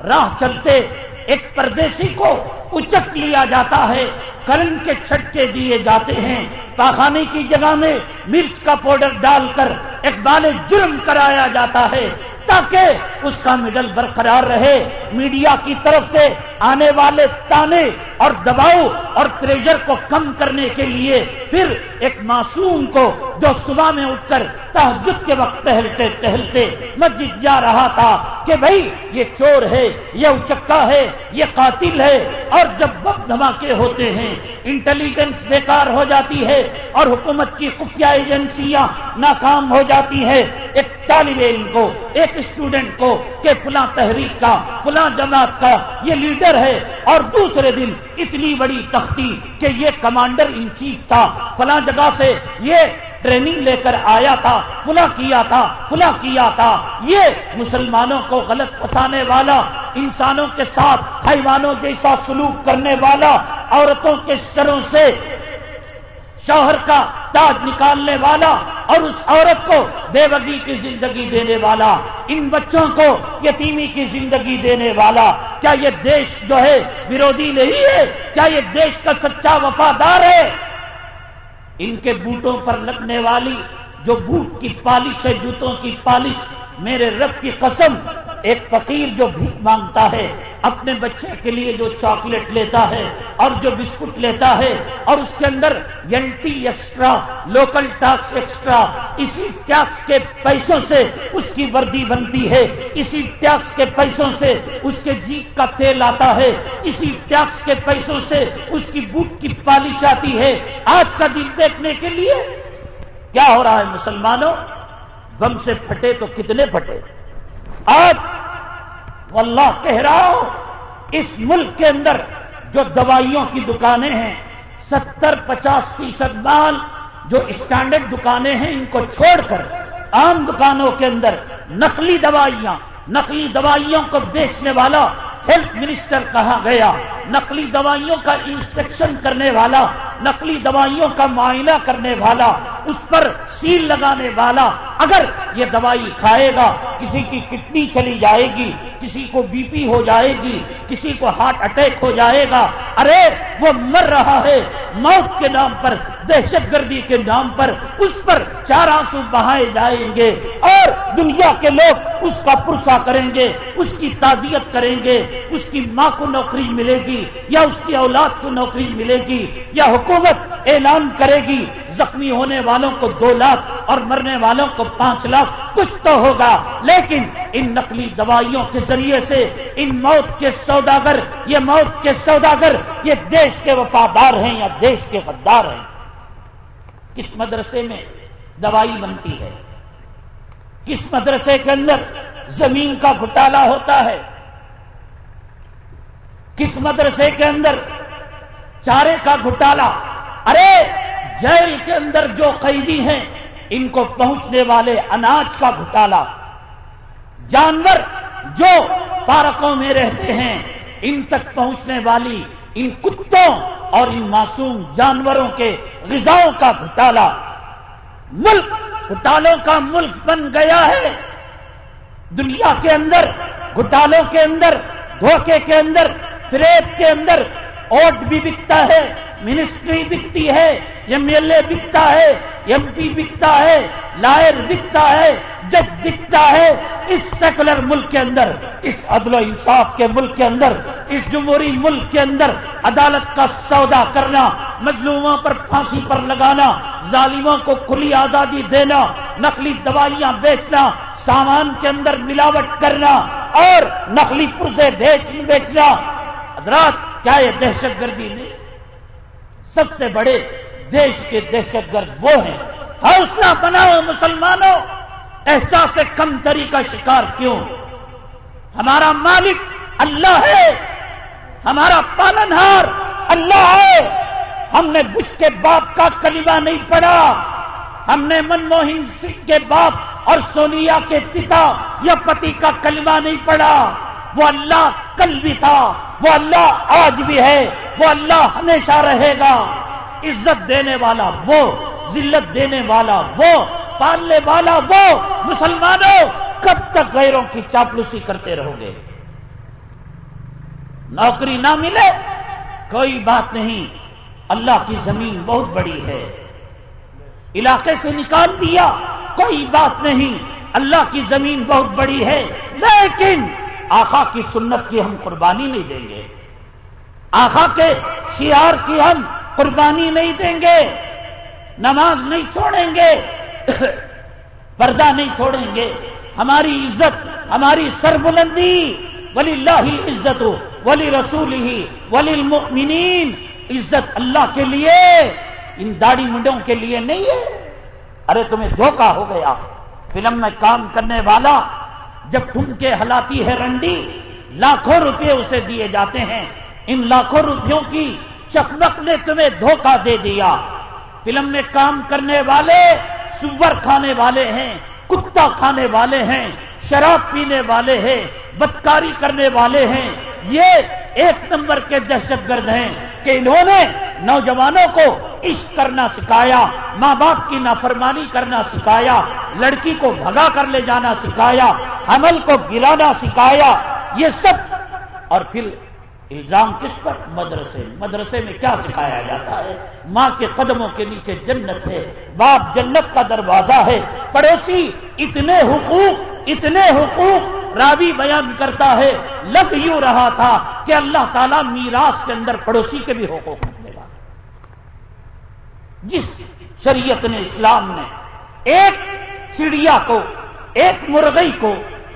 راہ چلتے ایک پردیسی کو اچک لیا جاتا ہے کرنٹ کے چھٹکے دیے جاتے ہیں۔ پاخانے کی جگہ میں مرچ کا پاؤڈر ڈال کر ایک جرم کرایا جاتا ہے تاکہ اس کا مڈل برقرار رہے۔ میڈیا کی طرف سے آنے والے تانے اور دباؤ اور پریشر کو کم کرنے کے لیے پھر ایک معصوم کو جو صبح میں اٹھ کر تحجد کے وقت ٹہلتے ٹہلتے مسجد جا رہا تھا کہ بھائی یہ چور ہے، یہ اچکا ہے، یہ قاتل ہے اور جب وقت دھماکے ہوتے ہیں انٹیلیجنس بیکار ہو جاتی ہے اور حکومت کی خفیہ ایجنسیاں ناکام ہو جاتی ہے ایک طالب علم کو، ایک اسٹوڈنٹ کو کہ فلاں تحریک کا، فلاں جماعت کا یہ لیڈر ہے۔ اور دوسرے دن اتنی بڑی تختی کہ یہ کمانڈر ان چیف تھا۔ فلاں جگہ سے یہ ٹریننگ لے کر آیا تھا، فلاں کیا تھا، فلاں کیا تھا۔ یہ مسلمانوں کو غلط پھنسانے والا، انسانوں کے ساتھ، حیوانوں جیسا سلوک کرنے والا، عورتوں کے سروں سے شوہر کا تاج نکالنے والا اور اس عورت کو بے بگی کی زندگی دینے والا، ان بچوں کو یتیمی کی زندگی دینے والا۔ کیا یہ دیش جو ہے ورودی نہیں ہے؟ کیا یہ دیش کا سچا وفادار ہے؟ ان کے بوٹوں پر لگنے والی جو بوٹ کی پالش ہے، جوتوں کی پالش میرے رب کی قسم، ایک فقیر جو بھیک مانگتا ہے، اپنے بچے کے لیے جو چاکلیٹ لیتا ہے اور جو بسکٹ لیتا ہے اور اس کے اندر ینٹی ایکسٹرا، لوکل ٹیکس ایکسٹرا، اسی ٹیکس کے پیسوں سے اس کی وردی بنتی ہے، اسی ٹیکس کے پیسوں سے اس کے جیپ کا تیل آتا ہے، اسی ٹیکس کے پیسوں سے اس کی بوٹ کی پالش آتی ہے۔ آج کا دن دیکھنے کے لیے کیا ہو رہا ہے مسلمانوں؟ بم سے پھٹے تو کتنے پھٹے؟ آج واللہ کہہ رہا ہوں، اس ملک کے اندر جو دوائیوں کی دکانیں ہیں، ستر پچاس فیصد مال جو اسٹینڈرڈ دکانیں ہیں، ان کو چھوڑ کر عام دکانوں کے اندر نقلی دوائیاں، نقلی دوائیوں کو بیچنے والا ہیلتھ منسٹر کہا گیا۔ نقلی دوائیوں کا انسپیکشن کرنے والا، نقلی دوائیوں کا معائنہ کرنے والا، اس پر سیل لگانے والا، اگر یہ دوائی کھائے گا، کسی کی کڈنی چلی جائے گی، کسی کو بی پی ہو جائے گی، کسی کو ہارٹ اٹیک ہو جائے گا، ارے، وہ مر رہا ہے، موت کے نام پر، دہشت گردی کے نام پر، اس پر چار آنسو بہائے جائیں گے، اور دنیا کے لوگ اس کا پرسا کریں گے، اس کی تعزیت کریں گے، اس کی ماں کو نوکری ملے گی یا اس کی اولاد کو نوکری ملے گی یا حکومت اعلان کرے گی، زخمی ہونے والوں کو دو لاکھ اور مرنے والوں کو پانچ لاکھ، کچھ تو ہوگا۔ لیکن ان نقلی دوائیوں کے ذریعے سے، ان موت کے سوداگر، یہ موت کے سوداگر، یہ دیش کے وفادار ہیں یا دیش کے غدار ہیں۔ کس مدرسے میں دوائی بنتی ہے؟ کس مدرسے کے اندر زمین کا گھٹالا ہوتا ہے؟ کس مدرسے کے اندر؟ چارے کا گھٹالا۔ ارے، جیل کے اندر جو قیدی ہیں، ان کو پہنچنے والے اناج کا گھٹالا۔ جانور جو پارکوں میں رہتے ہیں، ان تک پہنچنے والی ان کتوں اور ان معصوم جانوروں کے غذاؤں کا گھٹالا۔ ملک، گھٹالوں کا ملک بن گیا ہے۔ دنیا کے اندر، گھٹالوں کے اندر، دھوکے کے اندر فریب کے اندر اوٹ بھی بکتا ہے، منسٹری بکتی ہے، ایم ایل اے بکتا ہے، ایم پی بکتا ہے، لائر بکتا ہے، جج بکتا ہے، اس سیکولر ملک کے اندر، اس عدل و انصاف کے ملک کے اندر، اس جمہوری ملک کے اندر عدالت کا سودا کرنا، مظلوموں پر پھانسی پر لگانا، ظالموں کو کھلی آزادی دینا، نقلی دوائیاں بیچنا، سامان کے اندر ملاوٹ کرنا اور نقلی پرزے بیچنا حضرات، کیا یہ دہشت گردی نہیں؟ سب سے بڑے دیش کے دہشت گرد وہ ہیں۔ حوصلہ بناؤ مسلمانوں، احساس کم تری کا شکار کیوں؟ ہمارا مالک اللہ ہے، ہمارا پالنہار اللہ ہے۔ ہم نے بش کے باپ کا کلمہ نہیں پڑھا۔ ہم نے منموہن سنگھ کے باپ اور سونیا کے پتا یا پتی کا کلمہ نہیں پڑھا۔ وہ اللہ کل بھی تھا، وہ اللہ آج بھی ہے، وہ اللہ ہمیشہ رہے گا۔ عزت دینے والا وہ، ذلت دینے والا وہ، پالنے والا وہ، مسلمانوں، کب تک غیروں کی چاپلوسی کرتے رہو گے؟ نوکری نہ ملے، کوئی بات نہیں۔ اللہ کی زمین بہت بڑی ہے۔ علاقے سے نکال دیا، کوئی بات نہیں۔ اللہ کی زمین بہت بڑی ہے، لیکن آخا کی سنت کی ہم قربانی نہیں دیں گے۔ آخا کے شیار کی ہم قربانی نہیں دیں گے۔ نماز نہیں چھوڑیں گے۔ پردہ نہیں چھوڑیں گے۔ ہماری عزت، ہماری سربلندی ولی اللہ عزت ہو ولی رسول ہی ولی المؤمنین عزت اللہ کے لیے، ان داڑھی منڈوں کے لیے نہیں ہے۔ ارے تمہیں دھوکہ ہو گیا۔ فلم میں کام کرنے والا جب ٹھن کے ہلاتی ہے رنڈی، لاکھوں روپے اسے دیے جاتے ہیں۔ ان لاکھوں روپیوں کی چکمک نے تمہیں دھوکہ دے دیا۔ فلم میں کام کرنے والے، سور کھانے والے ہیں، کتا کھانے والے ہیں۔ شراب پینے والے ہیں، بدکاری کرنے والے ہیں۔ یہ ایک نمبر کے دہشت گرد ہیں کہ انہوں نے نوجوانوں کو عشق کرنا سکھایا، ماں باپ کی نافرمانی کرنا سکھایا، لڑکی کو بھگا کر لے جانا سکھایا، حمل کو گرانا سکھایا، یہ سب۔ اور پھر الزام کس پر؟ مدرسے. مدرسے میں کیا سکھایا جاتا ہے؟ ماں کے قدموں کے نیچے جنت ہے، باپ جنت کا دروازہ ہے۔ پڑوسی، اتنے حقوق اتنے حقوق راوی بیان کرتا ہے۔ لگ یوں رہا تھا کہ اللہ تعالیٰ میراث کے اندر پڑوسی کے بھی حقوق رکھنے گا۔ جس شریعت نے اسلام نے ایک چڑیا کو، ایک مرغئی کو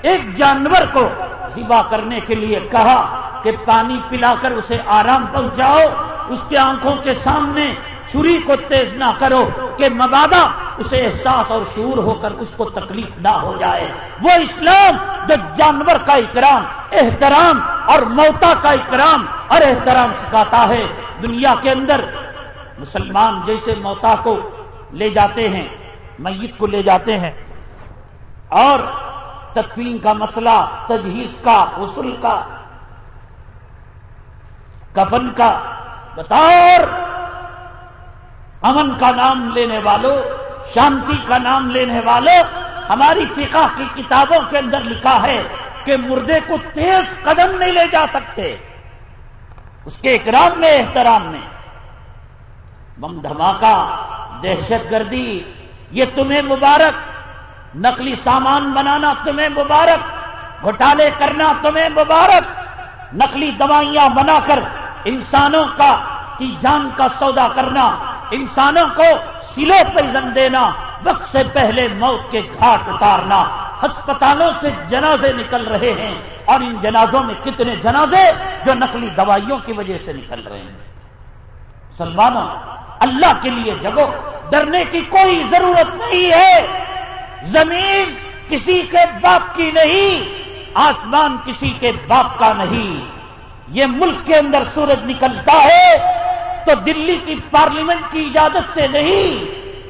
ایک جانور کو ذبح کرنے کے لیے کہا کہ پانی پلا کر اسے آرام پہنچاؤ، اس کے آنکھوں کے سامنے چھری کو تیز نہ کرو کہ مبادہ اسے احساس اور شور ہو کر اس کو تکلیف نہ ہو جائے۔ وہ اسلام جو جانور کا اکرام، احترام اور موتا کا اکرام اور احترام سکھاتا ہے۔ دنیا کے اندر مسلمان جیسے موتا کو لے جاتے ہیں، میت کو لے جاتے ہیں اور تکوین کا مسئلہ، تجہیز کا، غسل کا، کفن کا، بطور امن کا نام لینے والوں شانتی کا نام لینے والوں ہماری فقہ کی کتابوں کے اندر لکھا ہے کہ مردے کو تیز قدم نہیں لے جا سکتے۔ اس کے اکرام میں، احترام میں۔ بم دھماکہ، دہشت گردی، یہ تمہیں مبارک نقلی سامان بنانا تمہیں مبارک گھوٹالے کرنا تمہیں مبارک، نقلی دوائیاں بنا کر انسانوں کا، کی جان کا سودا کرنا، انسانوں کو سلے پیزن دینا، وقت سے پہلے موت کے گھاٹ اتارنا۔ ہسپتالوں سے جنازے نکل رہے ہیں، اور ان جنازوں میں کتنے جنازے جو نقلی دوائیوں کی وجہ سے نکل رہے ہیں۔ سلمانوں، اللہ کے لیے جگو، ڈرنے کی کوئی ضرورت نہیں ہے۔ زمین کسی کے باپ کی نہیں، آسمان کسی کے باپ کا نہیں۔ یہ ملک کے اندر سورج نکلتا ہے تو دلی کی پارلیمنٹ کی اجازت سے نہیں،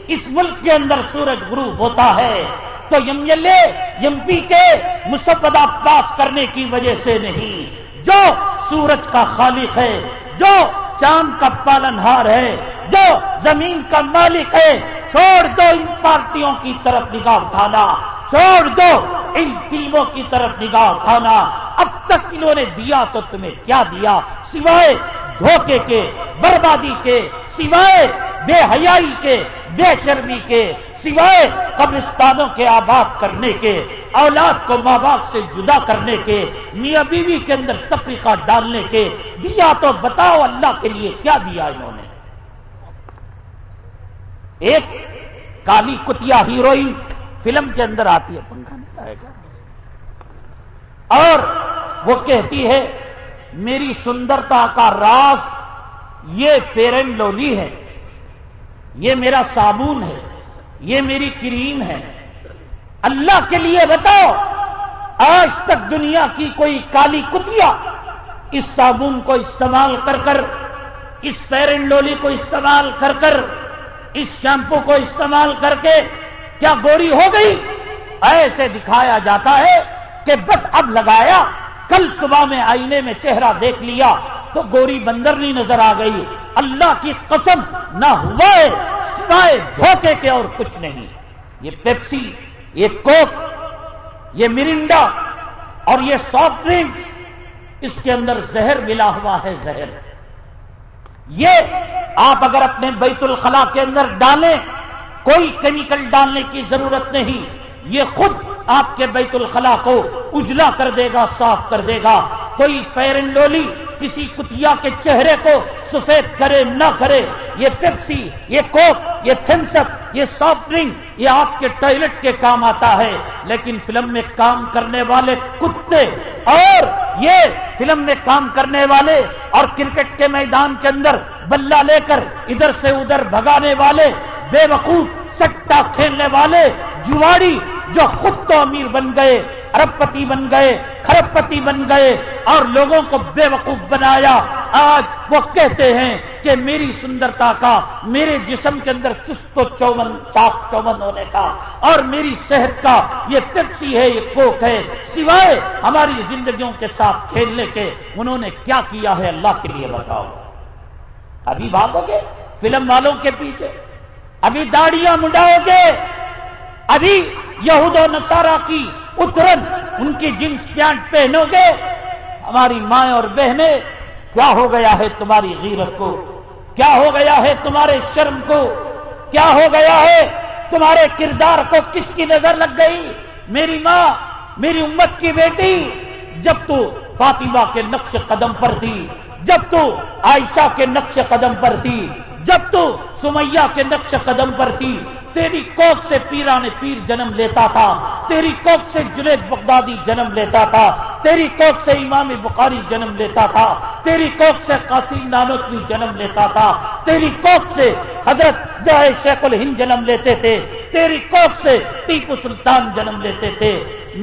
اس ملک کے اندر سورج غروب ہوتا ہے۔ تو M L A, M P کے مسودہ پاس کرنے کی وجہ سے نہیں۔ جو سورج کا خالق ہے، جو چاند کا پالن ہار ہے، جو زمین کا مالک ہے، چھوڑ دو ان پارٹیوں کی طرف نگاہ اٹھانا، چھوڑ دو ان فلموں کی طرف نگاہ اٹھانا۔ اب تک انہوں نے دیا تو تمہیں کیا دیا؟ سوائے دھوکے کے، بربادی کے، سوائے بے حیائی کے، بے شرمی کے۔ سوائے قبرستانوں کے آباد کرنے کے، اولاد کو ماں باپ سے جدا کرنے کے، میاں بیوی کے اندر تفریقہ ڈالنے کے، دیا تو بتاؤ اللہ کے لیے کیا دیا انہوں نے۔ ایک کالی کتیا ہیروئن فلم کے اندر آتی ہے، پنکھا نہیں لائے گا۔ اور وہ کہتی ہے، میری سندرتا کا راز یہ فیرن لولی ہے، یہ میرا صابن ہے۔ یہ میری کریم ہے۔ اللہ کے لیے بتاؤ، آج تک دنیا کی کوئی کالی کتیا اس صابن کو استعمال کر کر، اس پیرن لولی کو استعمال کر کر، اس شیمپو کو استعمال کر کے کیا گوری ہو گئی؟ ایسے دکھایا جاتا ہے کہ بس اب لگایا، کل صبح میں آئینے میں چہرہ دیکھ لیا تو گوری بندر نہیں نظر آ گئی۔ اللہ کی قسم نہ ہوا سوائے دھوکے کے اور کچھ نہیں۔ یہ پیپسی، یہ کوک، یہ مرنڈا اور یہ سافٹ ڈرنک اس کے اندر زہر ملا ہوا ہے زہر۔ یہ آپ اگر اپنے بیت الخلا کے اندر ڈالیں، کوئی کیمیکل ڈالنے کی ضرورت نہیں۔ یہ خود آپ کے بیت الخلا کو اجلا کر دے گا، صاف کر دے گا۔ کوئی فیرن لولی کسی کتیا کے چہرے کو سفید کرے نہ کرے، یہ پیپسی، یہ کوک، یہ تھمسپ، یہ سافٹ ڈرنک یہ آپ کے ٹوائلٹ کے کام آتا ہے۔ لیکن فلم میں کام کرنے والے کتے اور یہ فلم میں کام کرنے والے اور کرکٹ کے میدان کے اندر بلہ لے کر ادھر سے ادھر بھگانے والے، بے وقوف، سٹا کھیلنے والے، جواڑی جو خود تو امیر بن گئے ارب پتی بن گئے، خرب پتی بن گئے اور لوگوں کو بے وقوف بنایا۔ آج وہ کہتے ہیں کہ میری سندرتا کا، میرے جسم کے اندر چست و چومن، چاک چومن ہونے کا اور میری صحت کا، یہ پیپسی ہے، یہ کوک ہے۔ سوائے ہماری زندگیوں کے ساتھ کھیلنے کے، انہوں نے کیا کیا ہے اللہ کے لیے بتاؤ۔ ابھی بھاگو گے؟ فلم والوں کے پیچھے۔ ابھی داڑیاں مڈاؤ گے۔ ابھی یہود و نصارہ کی اترن، ان کی جنس پینٹ پہنو گے، ہماری مائیں اور بہنیں، کیا ہو گیا ہے تمہاری غیرت کو؟ کیا ہو گیا ہے تمہارے شرم کو؟ کیا ہو گیا ہے تمہارے کردار کو کس کی نظر لگ گئی؟ میری ماں، میری امت کی بیٹی، جب تو فاطمہ کے نقش قدم پر تھی، جب تو عائشہ کے نقش قدم پر تھی، جب تو سمیہ کے نقش قدم پر تھی تیری کوک سے پیران پیر جنم لیتا تھا، تیری کوک سے جنید بغدادی جنم لیتا تھا، تیری کوک سے امام بخاری جنم لیتا تھا، تیری کوک سے قاسم نانوتوی جنم لیتا تھا، تیری کوک سے حضرت جو ہے شیخ الہند جنم لیتے تھے، تیری کوک سے ٹیپو سلطان جنم لیتے تھے۔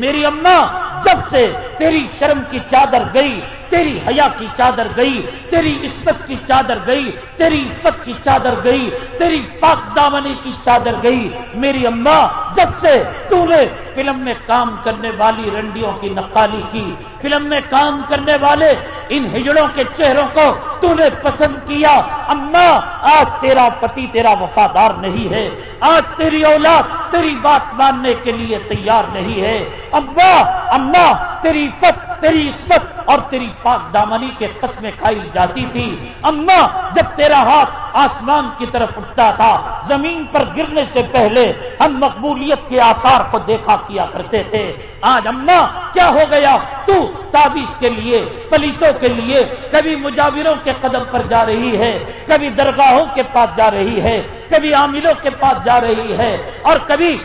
میری اماں جب سے تیری شرم کی چادر گئی، تیری حیا کی چادر گئی، تیری عزت کی چادر گئی، تیری عزت کی چادر گئی، تیری پاک دامنی کی چادر گئی، میری اماں جب سے تو نے فلم میں کام کرنے والی رنڈیوں کی نقالی کی، فلم میں کام کرنے والے ان ہجڑوں کے چہروں کو تو نے پسند کیا اما آج تیرا پتی تیرا وفادار نہیں ہے، آج تیری اولاد تیری بات ماننے کے لیے تیار نہیں ہے ابا اما تیری عزت تیری عصمت اور تیری پاک دامنی کے قسمیں کھائی جاتی تھی۔ اما جب تیرا ہاتھ آسمان کی طرف اٹھتا تھا، زمین پر گرنے سے پہلے ہم مقبولیت کے آثار کو دیکھا کیا کرتے تھے۔ آج اما کیا ہو گیا؟ تو تابیز کے لیے، پلیتوں کے لیے کبھی مجاوروں کے قدم پر جا رہی ہے، کبھی درگاہوں کے پاس جا رہی ہے، کبھی عاملوں کے پاس جا رہی ہے اور کبھی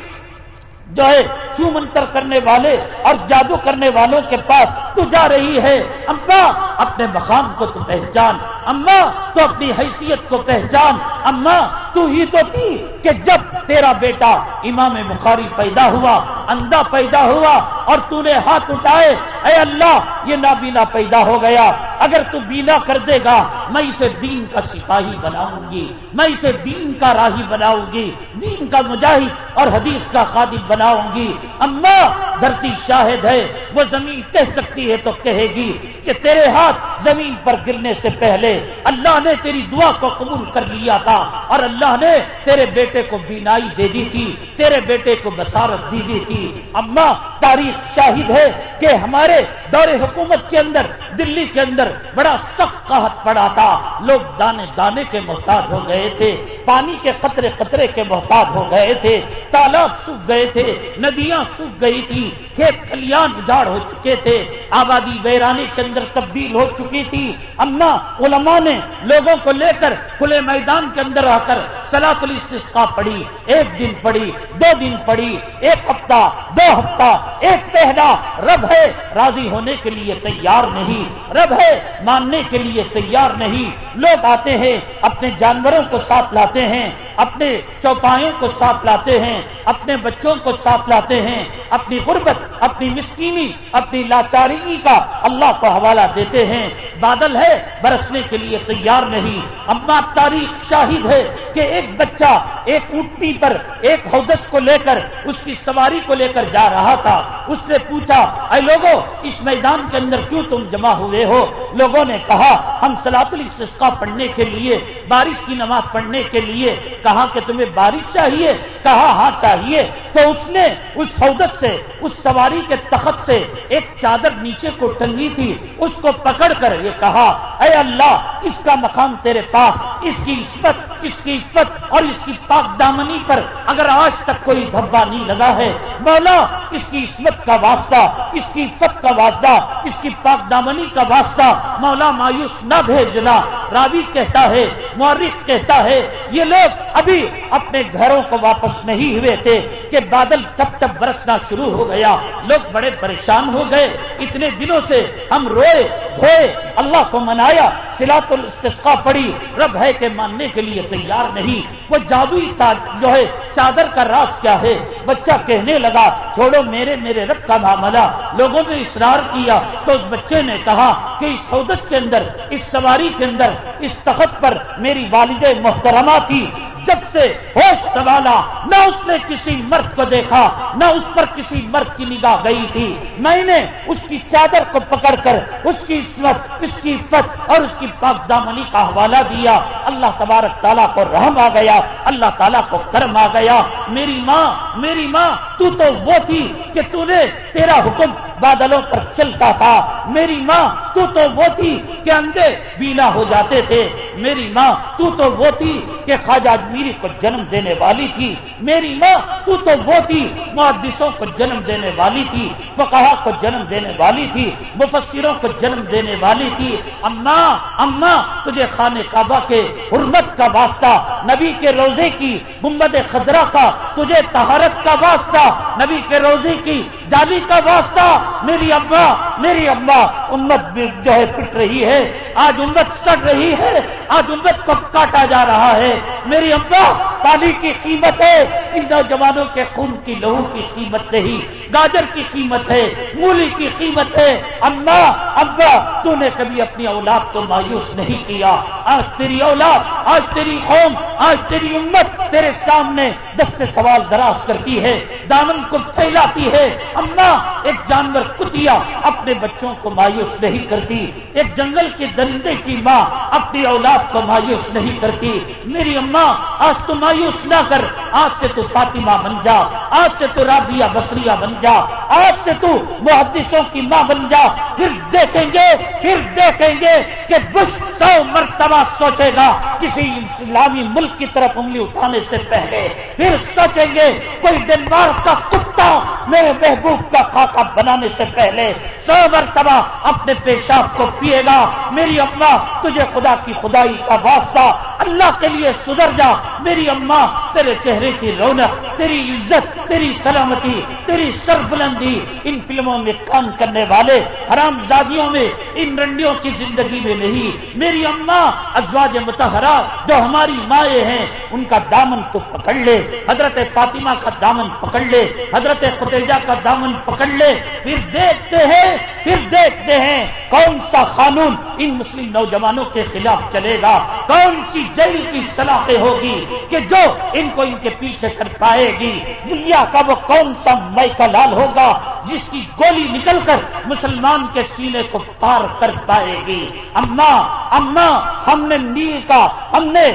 جو ہے چومنتر کرنے والے اور جادو کرنے والوں کے پاس تو جا رہی ہے؟ اما، اپنے مقام کو تو پہچان۔ اما، تو اپنی حیثیت کو پہچان۔ اما، تو ہی تو تھی کہ جب تیرا بیٹا امام بخاری پیدا ہوا، اندھا پیدا ہوا اور تو نے ہاتھ اٹھائے، اے اللہ، یہ نابینا پیدا ہو گیا۔ اگر تو بینا کر دے گا، میں اسے دین کا سپاہی بناؤں گی۔ میں اسے دین کا راہی بناؤں گی۔ دین کا مجاہد اور حدیث کا خادم بناؤں گی۔ اما دھرتی شاہد ہے، وہ زمین کہہ سکتی ہے تو کہے گی کہ تیرے ہاتھ زمین پر گرنے سے پہلے اللہ نے تیری دعا کو قبول کر لیا تھا اور اللہ نے تیرے بیٹے کو بینائی دے دی تھی، تیرے بیٹے کو بسارت دی دی تھی۔ اما تاریخ شاہد ہے کہ ہمارے دور حکومت کے اندر، دلی کے اندر بڑا سخت قحط پڑا تھا۔ لوگ دانے دانے کے محتاج ہو گئے تھے، پانی کے قطرے قطرے کے محتاج ہو گئے تھے، تالاب سوکھ گئے تھے، ندیاں سوکھ گئی تھی، کھیت کلیان اجاڑ ہو چکے تھے، آبادی ویرانی کے اندر تبدیل ہو چکی تھی۔ اما علماء نے لوگوں کو لے کر کھلے میدان کے اندر آ کر سلاط الاستسقا پڑی ایک دن پڑی دو دن پڑی ایک ہفتہ، دو ہفتہ، ایک پہنا رب ہے، راضی ہونے کے لیے تیار نہیں۔ رب ہے، ماننے کے لیے تیار نہیں۔ لوگ آتے ہیں، اپنے جانوروں کو ساتھ لاتے ہیں، اپنے چوپاوں کو ساتھ لاتے ہیں، اپنے بچوں کو ساتھ لاتے ہیں، اپنی غربت اپنی مسکینی، اپنی لاچاری کا اللہ کو حوالہ دیتے ہیں۔ بادل ہے، برسنے کے لیے تیار نہیں۔ اما تاریخ شاہد ہے کہ ایک بچہ ایک اونٹنی پر ایک حدت کو لے کر اس کی سواری کو لے کر جا رہا تھا۔ اس نے پوچھا، اے لوگوں اس میدان کے اندر کیوں تم جمع ہوئے ہو؟ لوگوں نے کہا، ہم سلاط السقا پڑھنے کے لیے، بارش کی نماز پڑھنے کے لیے، کہا کہ تمہیں بارش چاہیے۔ کہا ہاں چاہیے۔ تو اس نے اس حدت سے، اس سواری کے تخت سے ایک چادر نیچے کو ٹنگی تھی، اس کو پکڑ کر یہ کہا، اے اللہ، اس کا مقام تیرے پاس، اس کی عصمت اس کی عفت اور اس کی پاک دامنی پر اگر آج تک کوئی دھبا نہیں لگا ہے۔ مولا، اس کی عصمت کا واسطہ، اس کی عفت کا واسطہ، اس کی پاک دامنی کا واسطہ مولا مایوس نہ بھیجنا راوی کہتا ہے، مورخ کہتا ہے، یہ لوگ ابھی اپنے گھروں کو واپس نہیں ہوئے تھے کہ بادل کب تک برسنا شروع ہو گیا۔ لوگ بڑے پریشان ہو گئے۔ اتنے دنوں سے ہم روئے ہوئے اللہ کو منایا سلاط الاستسقا پڑی رب ہے کہ ماننے کے لیے تیار نہیں۔ وہ جادوئی جو ہے، چادر کا راز کیا ہے؟ بچہ کہنے لگا، چھوڑو میرے میرے رب کا معاملہ۔ لوگوں نے اصرار کیا۔ تو اس بچے نے کہا کہ اس عودت کے اندر، اس سواری کے اندر، اس تخت پر میری والد محترمہ تھی۔ جب سے ہوش سوالا نہ اس نے کسی مرد کو دیکھا، نہ اس پر کسی مرد کی نگاہ گئی تھی۔ میں نے اس کی چادر کو پکڑ کر اس کی عصمت، اس کی عفت اور اس کی پاک دامنی کا حوالہ دیا۔ اللہ تبارک تعالیٰ کو رحم آ گیا، اللہ تعالیٰ کو کرم آ گیا۔ میری ماں میری ماں، تو تو وہ تھی کہ تو نے تیرا حکم بادلوں پر چلتا تھا۔ میری ماں، تو تو وہ تھی کہ اندھے بیلا ہو جاتے تھے۔ میری ماں، تو تو وہ تھی کہ خواجہ میری کو جنم دینے والی تھی۔ میری ماں تو تو وہ تھی، محدثوں کو جنم دینے والی تھی فقہا کو جنم دینے والی تھی، مفسروں کو جنم دینے والی تھی۔ اما اما، تجھے خانے کعبہ کے حرمت کا واسطہ، نبی کے روزے کی گمبد خزرہ کا، تجھے تہارت کا واسطہ، نبی کے روزے کی جالی کا واسطہ۔ میری اما میری اما، امت جو ہے پٹ رہی ہے، آج امت سڑ رہی ہے، آج امت کو کاٹا جا رہا ہے۔ میری اما، پانی کی قیمت ہے ان نوجوانوں کے خون کی لہو کی قیمت نہیں، گاجر کی قیمت ہے، مولی کی قیمت ہے۔ اما، ابا، تو نے کبھی اپنی اولاد کو مایوس نہیں کیا۔ آج تیری اولاد، آج تیری قوم، آج تیری امت تیرے سامنے دست سوال دراز کرتی ہے، دامن کو پھیلاتی ہے۔ اما، ایک جانور کتیا اپنے بچوں کو مایوس نہیں کرتی، ایک جنگل کے درندے کی ماں اپنی اولاد کو مایوس نہیں کرتی۔ میری اماں آج تو مایوس نہ کر، آج آج سے تو فاطمہ بن جا، آج سے تو رابیہ بسریا بن جا، آج سے تو محدثوں کی ماں بن جا۔ پھر دیکھیں گے، پھر دیکھیں گے کہ بش سو مرتبہ سوچے گا کسی اسلامی ملک کی طرف انگلی اٹھانے سے پہلے۔ پھر سوچیں گے، کوئی ڈنمارک کا کتا میرے محبوب کا خاکہ بنانے سے پہلے سو مرتبہ اپنے پیشاب کو پیے گا۔ میری اما تجھے خدا کی خدائی کا واسطہ اللہ کے لیے سدھر جا۔ میری اماں، تیرے چہرے کی رونق، تیری عزت، تیری سلامتی، تیری سر بلندی ان فلموں میں کام کرنے والے حرام زادیوں میں، ان رنڈیوں کی زندگی میں نہیں۔ میری اماں، ازواج متحرہ جو ہماری مائیں ہیں، ان کا دامن تو پکڑ لے، حضرت فاطمہ کا دامن پکڑ لے، حضرت فتیجہ کا دامن پکڑ لے، پھر دیکھتے ہیں، پھر دیکھتے ہیں کون سا قانون ان مسلم نوجوانوں کے خلاف چلے گا، کون سی جیل کی صلاحیں ہوگی کہ جو ان کو ان کے پیچھے کر پائے گی۔ دنیا کا وہ کون سا مئی کا لال ہوگا جس کی گولی نکل کر مسلمان کے سینے کو پار کر پائے گی۔ اما اما، ہم نے نیل کا، ہم نے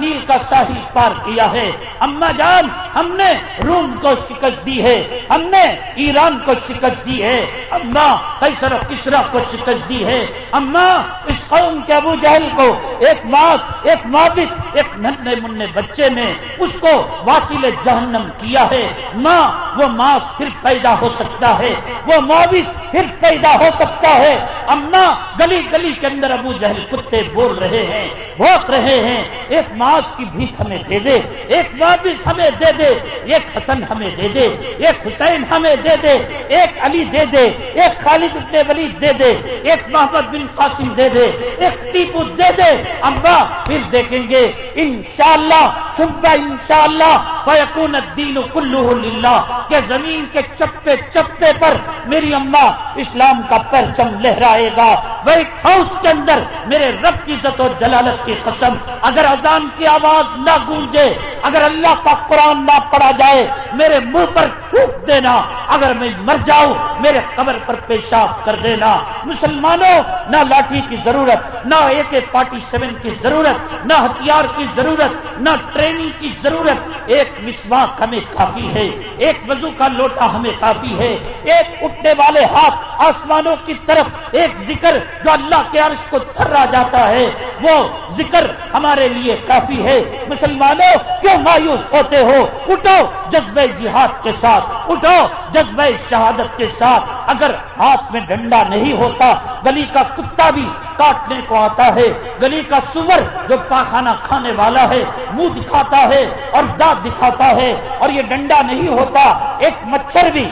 نیل کا ساحل پار کیا ہے۔ اما جان، ہم نے روم کو شکست دی ہے۔ ہم نے ایران کو شکست دی ہے۔ اما کیسر کسرا کو شکست دی ہے۔ اما اس قوم کے ابو جہل کو ایک ماس، ایک مابس، ایک ننے منہ بچے نے اس کو واسیل جہنم کیا ہے۔ ماں وہ ماس پھر پیدا ہو سکتا ہے۔ وہ معاوض پھر پیدا ہو سکتا ہے۔ اما گلی گلی کے اندر ابو جہل کتے بول رہے ہیں بھوک رہے ہیں۔ ایک ماس کی بھیک ہمیں دے دے، ایک معاوض ہمیں دے دے، ایک حسن ہمیں دے دے۔ ایک حسین ہمیں دے دے، ایک علی دے دے، ایک خالد ابن ولید دے دے، ایک محمد بن قاسم دے دے، ایک ٹیپو دے دے امبا پھر دیکھیں گے، انشاءاللہ شاء اللہ انشاءاللہ، فیکون الدین کلو للہ، کہ زمین کے چپے چپے پر میری اماں اسلام کا پرچم لہرائے گا وائٹ ہاؤس کے اندر میرے رب کی عزت و جلالت کی قسم، اگر اذان کی آواز نہ گونجے، اگر اللہ کا قرآن نہ پڑا جائے، میرے منہ پر پھوک دینا۔ اگر میں مر جاؤں، میرے قبر پر پیشاب کر دینا۔ مسلمانوں، نہ لاٹھی کی ضرورت، نہ اے کے فورٹی سیون کی ضرورت، نہ ہتھیار کی ضرورت، نہ ٹریننگ کی ضرورت۔ ایک مسواک ہمیں کافی ہے، ایک وضو کا لوٹا ہمیں کافی ہے۔ ایک اٹھنے والے ہاتھ آسمانوں کی طرف، ایک ذکر جو اللہ کے عرش کو تھرا جاتا ہے، وہ ذکر ہمارے لیے کافی ہے۔ مسلمانوں، کیوں مایوس ہوتے ہو؟ اٹھو جذبہ جہاد کے ساتھ۔ اٹھو جذبہ شہادت کے ساتھ اگر ہاتھ میں ڈنڈا نہیں ہوتا، گلی کا کتا بھی کاٹنے کو آتا ہے، گلی کا سور جو پاخانہ کھانے والا ہے منہ دکھاتا ہے اور دانت دکھاتا ہے اور یہ ڈنڈا نہیں ہوتا، ایک مچھر بھی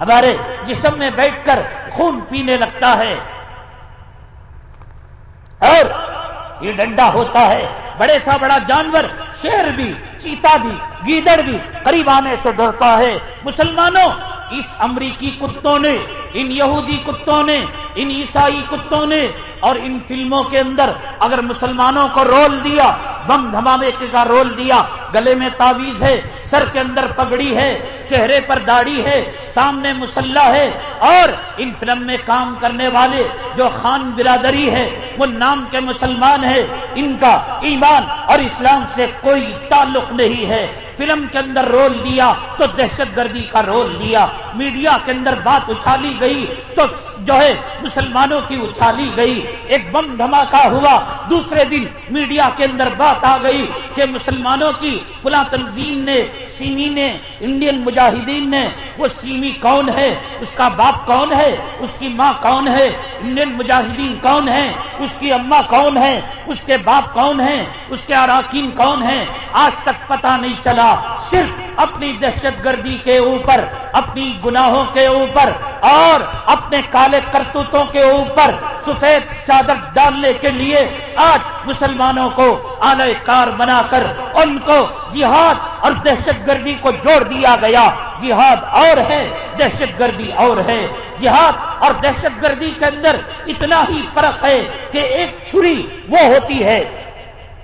ہمارے جسم میں بیٹھ کر خون پینے لگتا ہے۔ اور یہ ڈنڈا ہوتا ہے۔ بڑے سا بڑا جانور شیر بھی، چیتا بھی، گیدڑ بھی قریب آنے سے ڈرتا ہے۔ مسلمانوں اس امریکی کتوں نے، ان یہودی کتوں نے، ان عیسائی کتوں نے، اور ان فلموں کے اندر اگر مسلمانوں کو رول دیا، بم دھمامے کا رول دیا، گلے میں تعویذ ہے، سر کے اندر پگڑی ہے، چہرے پر داڑھی ہے، سامنے مسلح ہے، اور ان فلم میں کام کرنے والے جو خان برادری ہے، وہ نام کے مسلمان ہے ان کا ایمان اور اسلام سے کوئی تعلق نہیں ہے۔ فلم کے اندر رول دیا تو دہشت گردی کا رول دیا میڈیا کے اندر بات اچھالی گئی تو جو ہے مسلمانوں کی اچھالی گئی ایک بم دھماکہ ہوا دوسرے دن میڈیا کے اندر بات آ گئی کہ مسلمانوں کی فلاں تنظیم نے سیمی نے انڈین مجاہدین نے وہ سیمی کون ہے اس کا باپ کون ہے اس کی ماں کون ہے انڈین مجاہدین کون ہے اس کی اما کون ہے اس کے باپ کون ہے اس کے اراکین کون ہیں آج تک پتا نہیں چلا صرف اپنی دہشت گردی کے اوپر، اپنی گناہوں کے اوپر، اور اپنے کالے کرتوتوں کے اوپر سفید چادر ڈالنے کے لیے آج مسلمانوں کو آلے کار بنا کر ان کو جہاد اور دہشت گردی کو جوڑ دیا گیا۔ جہاد اور ہے، دہشت گردی اور ہے۔ جہاد اور دہشت گردی کے اندر اتنا ہی فرق ہے کہ ایک چھری وہ ہوتی ہے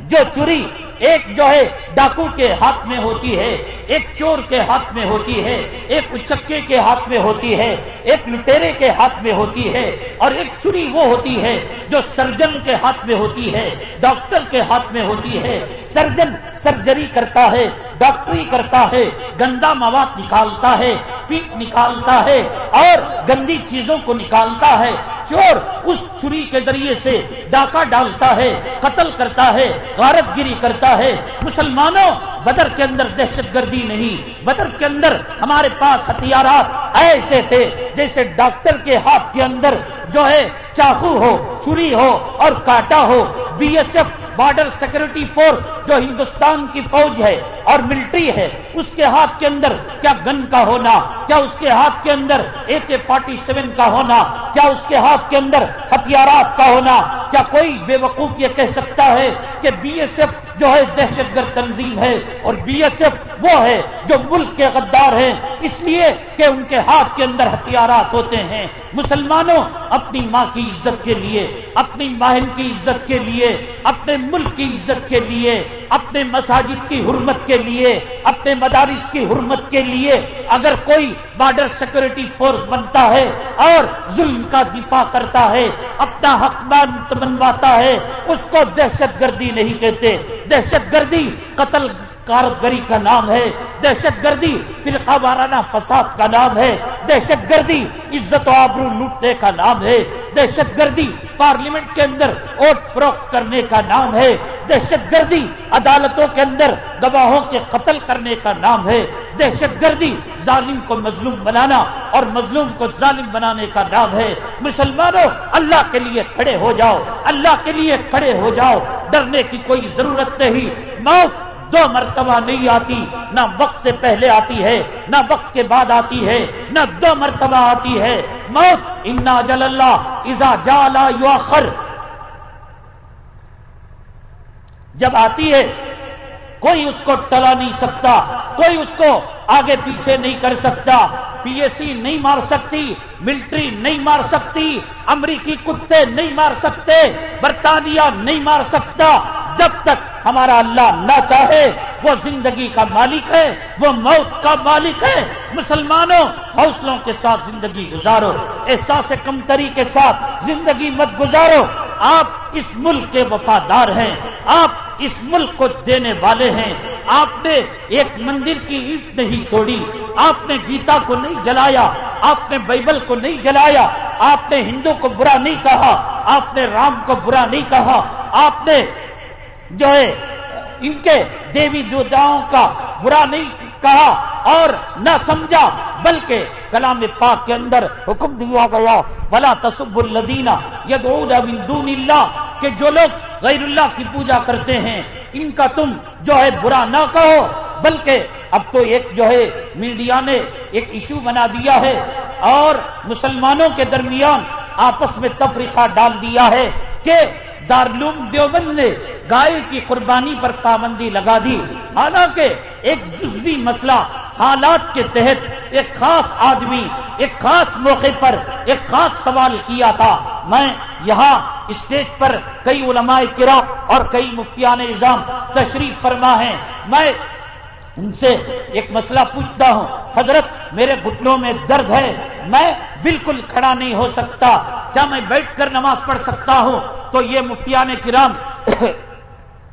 جو چوری ایک جو ہے ڈاکو کے ہاتھ میں ہوتی ہے، ایک چور کے ہاتھ میں ہوتی ہے، ایک اچکے کے ہاتھ میں ہوتی ہے، ایک لٹیرے کے ہاتھ میں ہوتی ہے اور ایک چھری وہ ہوتی ہے جو سرجن کے ہاتھ میں ہوتی ہے، ڈاکٹر کے ہاتھ میں ہوتی ہے۔ سرجن سرجری کرتا ہے، ڈاکٹری کرتا ہے، گندا مواد نکالتا ہے، پیٹ نکالتا ہے اور گندی چیزوں کو نکالتا ہے۔ چور اس چھری کے ذریعے سے ڈاکہ ڈالتا ہے، قتل کرتا ہے، غارت گیری کرتا ہے۔ مسلمانوں بدر کے اندر دہشت گردی نہیں۔ بدر کے اندر ہمارے پاس ہتھیارات ایسے تھے جیسے ڈاکٹر کے ہاتھ کے اندر جو ہے چاقو ہو، چھری ہو اور کاٹا ہو۔ B S F border security force جو ہندوستان کی فوج ہے اور ملٹری ہے، اس کے ہاتھ کے اندر کیا گن کا ہونا؟ کیا اس کے ہاتھ کے اندر اے کے فورٹی سیون کا ہونا؟ کیا اس کے ہاتھ کے اندر ہتھیارات کا ہونا؟ کیا کوئی بے وقوف یہ کہہ سکتا ہے کہ بی ایس ایف جو ہے دہشت گرد تنظیم ہے اور بی ایس ایف وہ ہے جو ملک کے غدار ہیں؟ اس لیے کہ ان کے ہاتھ کے اندر ہتھیارات ہوتے ہیں۔ مسلمانوں، اپنی ماں کی عزت کے لیے، اپنی بہن کی عزت کے لیے، اپنے ملک کی عزت کے لیے، اپنے مساجد کی حرمت کے لیے، اپنے مدارس کی حرمت کے لیے۔ اگر کوئی بارڈر سیکورٹی فورس بنتا ہے اور ظلم کا دفاع کرتا ہے، اپنا حق بنواتا ہے، اس کو دہشت گردی نہیں کہتے۔ دہشت گردی قتل کارگری کا نام ہے، دہشت گردی، فرقہ وارانہ فساد کا نام ہے، دہشت گردی، عزت و آبرو لوٹنے کا نام ہے، دہشت گردی پارلیمنٹ کے اندر ووٹ فروخت کرنے کا نام ہے، دہشت گردی عدالتوں کے اندر گواہوں کے قتل کرنے کا نام ہے، دہشت گردی ظالم کو مظلوم بنانا اور مظلوم کو ظالم بنانے کا نام ہے۔ مسلمانوں، اللہ کے لیے کھڑے ہو جاؤ، اللہ کے لیے کھڑے ہو جاؤ، ڈرنے کی کوئی ضرورت نہیں۔ موت دو مرتبہ نہیں آتی، نہ وقت سے پہلے آتی ہے، نہ وقت کے بعد آتی ہے، نہ دو مرتبہ آتی ہے۔ موت، انا جل اللہ ازا جالا یو جب آتی ہے، کوئی اس کو ٹلا نہیں سکتا، کوئی اس کو آگے پیچھے نہیں کر سکتا۔ پی ایس سی نہیں مار سکتی، ملٹری نہیں مار سکتی، امریکی کتے نہیں مار سکتے، برطانیہ نہیں مار سکتا۔ جب تک ہمارا اللہ نہ چاہے، وہ زندگی کا مالک ہے، وہ موت کا مالک ہے۔ مسلمانوں، حوصلوں کے ساتھ زندگی گزارو، احساس کمتری کے ساتھ زندگی مت گزارو۔ آپ اس ملک کے وفادار ہیں، آپ اس ملک کو دینے والے ہیں۔ آپ نے ایک مندر کی اینٹ نہیں توڑی آپ نے گیتا کو نہیں جلایا آپ نے بائبل کو نہیں جلایا آپ نے ہندو کو برا نہیں کہا آپ نے رام کو برا نہیں کہا آپ نے جو ہے ان کے دیوی دیوتاؤں کا برا نہیں کہا اور نہ سمجھا بلکہ کلام پاک کے اندر حکم دیا گیا بلا تصب الدینہ دون اللہ کہ جو لوگ غیر اللہ کی پوجا کرتے ہیں ان کا تم جو ہے برا نہ کہو بلکہ اب تو ایک جو ہے میڈیا نے ایک ایشو بنا دیا ہے اور مسلمانوں کے درمیان آپس میں تفریقہ ڈال دیا ہے کہ دارلوم دیوبند نے گائے کی قربانی پر پابندی لگا دی۔ حالانکہ ایک جزوی مسئلہ حالات کے تحت ایک خاص آدمی، ایک خاص موقع پر ایک خاص سوال کیا تھا۔ میں یہاں اسٹیج پر کئی علماء کرا اور کئی مفتیان نظام تشریف فرما ہیں۔ میں ان سے ایک مسئلہ پوچھتا ہوں، حضرت میرے گھٹنوں میں درد ہے، میں بالکل کھڑا نہیں ہو سکتا، کیا میں بیٹھ کر نماز پڑھ سکتا ہوں؟ تو یہ مفتیان کرام [COUGHS]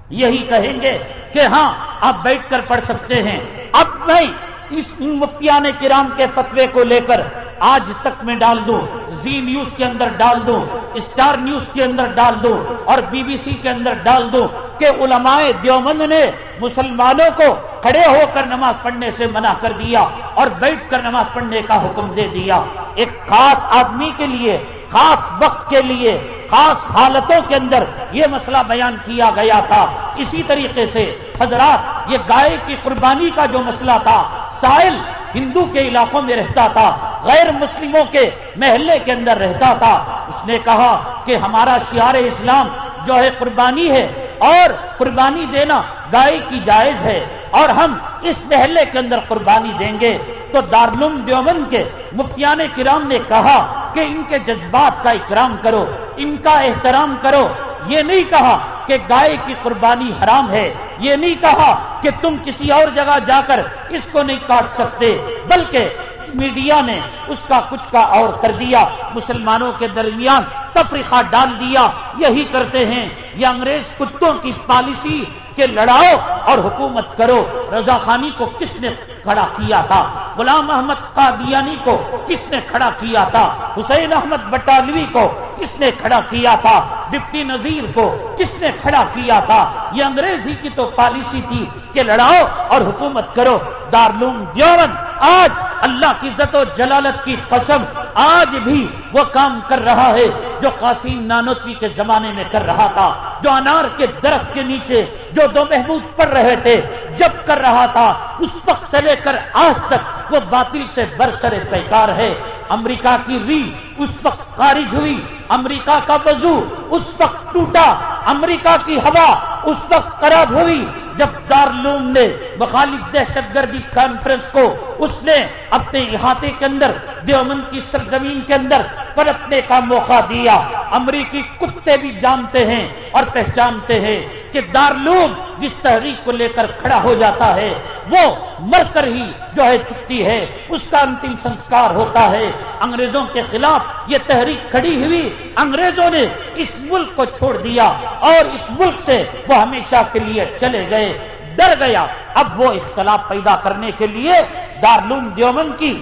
یہی کہیں گے کہ ہاں آپ بیٹھ کر پڑھ سکتے ہیں۔ اب میں اس مفتیان کرام کے فتوے کو لے کر آج تک میں ڈال دوں، زی نیوز کے اندر ڈال دوں، اسٹار نیوز کے اندر ڈال دوں اور بی بی سی کے اندر ڈال دوں کہ علماء دیومند نے مسلمانوں کو کھڑے ہو کر نماز پڑھنے سے منع کر دیا اور بیٹھ کر نماز پڑھنے کا حکم دے دیا۔ ایک خاص آدمی کے لیے خاص وقت کے لیے، خاص حالتوں کے اندر یہ مسئلہ بیان کیا گیا تھا۔ اسی طریقے سے حضرات، یہ گائے کی قربانی کا جو مسئلہ تھا، سائل ہندو کے علاقوں میں رہتا تھا، غیر مسلموں کے محلے کے اندر رہتا تھا۔ اس نے کہا کہ ہمارا شعار اسلام جو ہے قربانی ہے اور قربانی دینا گائے کی جائز ہے اور ہم اس محلے کے اندر قربانی دیں گے۔ تو دارالعلوم دیوبند کے مفتیان کرام نے کہا کہ ان کے جذبات کا اکرام کرو، ان کا احترام کرو۔ یہ نہیں کہا کہ گائے کی قربانی حرام ہے، یہ نہیں کہا کہ تم کسی اور جگہ جا کر اس کو نہیں کاٹ سکتے، بلکہ میڈیا نے اس کا کچھ کا اور کر دیا۔ مسلمانوں کے درمیان تفریقہ ڈال دیا۔ یہی کرتے ہیں۔ یہ انگریز کتوں کی پالیسی کہ لڑاؤ اور حکومت کرو۔ رضا خانی کو کس نے کھڑا کیا تھا؟ غلام احمد قادیانی کو کس نے کھڑا کیا تھا؟ حسین احمد بٹالوی کو کس نے کھڑا کیا تھا؟ ڈپٹی نذیر کو کس نے کھڑا کیا تھا؟ یہ انگریزی کی تو پالیسی تھی کہ لڑاؤ اور حکومت کرو۔ دارلوم دیوبند آج اللہ کی عزت و جلالت کی قسم آج بھی وہ کام کر رہا ہے جو قاسم نانوتوی کے زمانے میں کر رہا تھا، جو انار کے درخت کے نیچے جو دو محبوب پڑھ رہے تھے، جب کر رہا تھا، اس وقت سے لے کر آج تک وہ باطل سے برسر پیکار ہے۔ امریکہ کی ری اس وقت خارج ہوئی۔ امریکہ کا وضو اس وقت ٹوٹا۔ امریکہ کی ہوا اس وقت خراب ہوئی۔ جب دارلوم نے مخالف دہشت گردی کانفرنس کو، اس نے اپنے احاطے کے اندر دیومند کی سرزمین کے اندر پرتنے کا موقع دیا۔ امریکی کتے بھی جانتے ہیں اور پہچانتے ہیں کہ دارلوم جس تحریک کو لے کر کھڑا ہو جاتا ہے، وہ مر کر ہی جو ہے ہوتی ہے، اس کا انتم سنسکار ہوتا ہے۔ انگریزوں کے خلاف یہ تحریک کھڑی ہوئی، انگریزوں نے اس ملک کو چھوڑ دیا اور اس ملک سے وہ ہمیشہ کے لیے چلے گئے، ڈر گیا۔ اب وہ اختلاف پیدا کرنے کے لیے دارلوم دیومن کی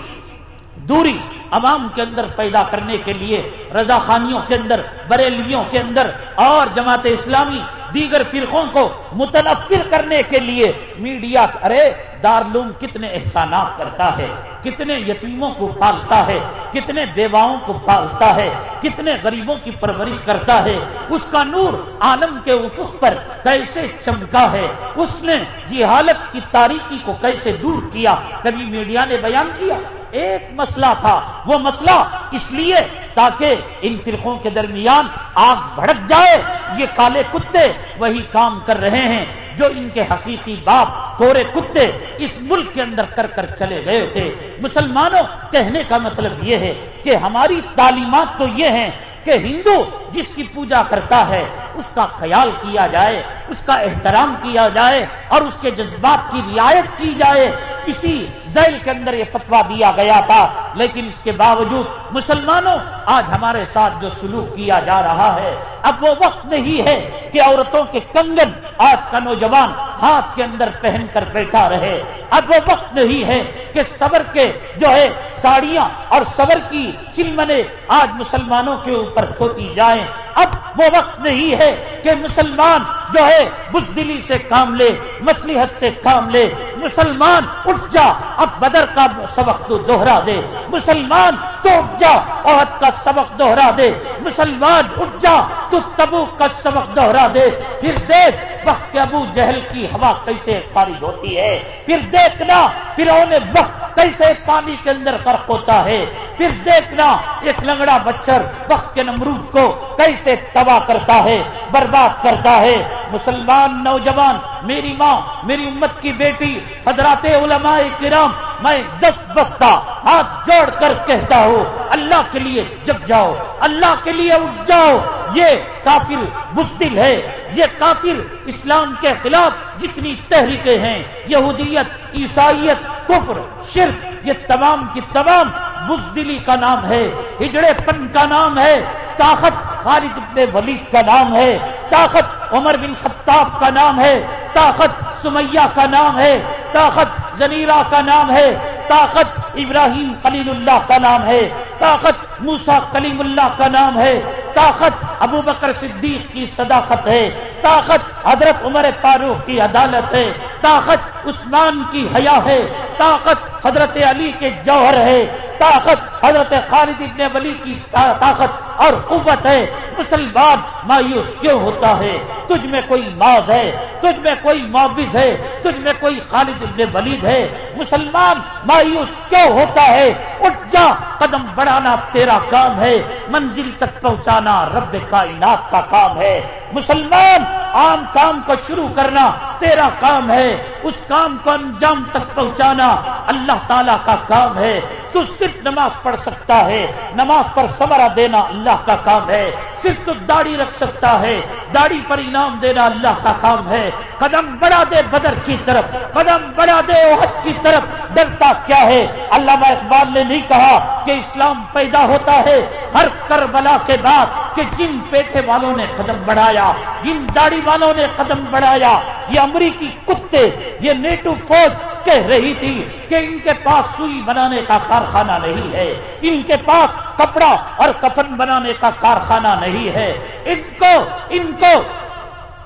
دوری عوام کے اندر پیدا کرنے کے لیے رضا خانیوں کے اندر، بریلیوں کے اندر، اور جماعت اسلامی دیگر فرقوں کو متنفر کرنے کے لیے میڈیا، ارے دارلوم کتنے احسانات کرتا ہے، کتنے یتیموں کو پالتا ہے، کتنے بیواؤں کو پالتا ہے، کتنے غریبوں کی پرورش کرتا ہے، اس کا نور عالم کے افق پر کیسے چمکا ہے، اس نے جی حالت کی تاریخی کو کیسے دور کیا، کبھی میڈیا نے بیان کیا، ایک مسئلہ تھا وہ مسئلہ اس لیے تاکہ ان فرقوں کے درمیان آگ بھڑک جائے، یہ کالے کتے وہی کام کر رہے ہیں جو ان کے حقیقی باپ کورے کتے اس ملک کے اندر کر کر چلے گئے تھے۔ مسلمانوں، کہنے کا مطلب یہ ہے کہ ہماری تعلیمات تو یہ ہیں کہ ہندو جس کی پوجا کرتا ہے، اس کا خیال کیا جائے، اس کا احترام کیا جائے اور اس کے جذبات کی رعایت کی جائے، اسی ذیل کے اندر یہ فتوا دیا گیا تھا۔ لیکن اس کے باوجود مسلمانوں، آج ہمارے ساتھ جو سلوک کیا جا رہا ہے، اب وہ وقت نہیں ہے کہ عورتوں کے کنگن آج کا نوجوان ہاتھ کے اندر پہن کر بیٹھا رہے۔ اب وہ وقت نہیں ہے کہ صبر کے جو ہے ساڑیاں اور صبر کی چلمنے آج مسلمانوں کے اوپر کھوتی جائیں۔ اب وہ وقت نہیں ہے کہ مسلمان جو ہے بزدلی سے کام لے مسلحت سے کام لے۔ مسلمان اٹھ جا، اب بدر کا سبق تو دوہرا دے۔ مسلمان تو اٹھ جا، عہد کا سبق دوہرا دے۔ مسلمان اٹھ جا، تو تبو کا سبق دوہرا دے۔ پھر دیکھ وقت کے ابو جہل کی ہوا کیسے خارج ہوتی ہے۔ پھر دیکھنا پھر انہیں وقت کیسے پانی کے اندر فرق ہوتا ہے۔ پھر دیکھنا ایک لنگڑا بچر وقت کے نمرود کو کیسے تباہ کرتا ہے، برباد کرتا ہے۔ مسلمان نوجوان، میری ماں، میری امت کی بیٹی، حضرات علماء کرام، میں دس بستہ ہاتھ جوڑ کر کہتا ہوں، اللہ کے لیے جب جاؤ، اللہ کے لیے اٹھ جاؤ۔ یہ کافر بزدل ہے، یہ کافر اسلام کے خلاف جتنی تحریکیں ہیں، یہودیت عیسائیت، کفر، شرک، یہ تمام کی تمام بزدلی کا نام ہے، ہجڑے پن کا نام ہے، طاقت، خالد ابن ولید کا نام ہے، طاقت، عمر بن خطاب کا نام ہے، طاقت، سمیہ کا نام ہے، طاقت زنیرا کا نام ہے، طاقت، ابراہیم خلیل اللہ کا نام ہے، طاقت موسا کلیم اللہ کا نام ہے، طاقت، ابو بکر صدیق کی صداقت ہے، طاقت، حضرت عمر فاروق کی عدالت ہے، طاقت، عثمان کی حیا ہے، طاقت حضرت علی کے جوہر ہے، طاقت حضرت خالد ابن ولی کی طاقت اور قوت ہے۔ مسلمان مایوس کیوں ہوتا ہے؟ تجھ میں کوئی ماض ہے، تجھ میں کوئی معاوض ہے، تجھ میں کوئی خالد ابن ولید ہے۔ مسلمان مایوس کیوں ہوتا ہے؟ اٹھ جا، قدم بڑھانا تیرا کام ہے، منزل تک پہنچانا رب کائنات کا کام ہے۔ مسلمان عام کام کو شروع کرنا تیرا کام ہے، اس کام کو انجام تک پہنچانا اللہ تعالی کا کام ہے۔ تو صرف نماز پڑھ سکتا ہے۔ نماز پر سمرا دینا اللہ کا کام ہے۔ صرف تو داڑھی رکھ سکتا ہے۔ داڑھی پر انعام دینا اللہ کا کام ہے۔ قدم بڑھا دے بدر کی طرف۔ قدم بڑھا دے عہد کی طرف۔ ڈرتا کیا ہے؟ علامہ اقبال نے نہیں کہا کہ اسلام پیدا ہوتا ہے۔ ہر کربلا کے بعد کہ جن پیٹے والوں نے قدم بڑھایا، جن داڑھی والوں نے قدم بڑھایا، یہ امریکی کتے، یہ نیٹو فوج کہہ رہی تھی کہ ان کے پاس سوئی بنانے کا کارخانہ نہیں ہے۔ ان کے پاس کپڑا اور کفن بنانے کا کارخانہ نہیں ہے۔ ان کو ان کو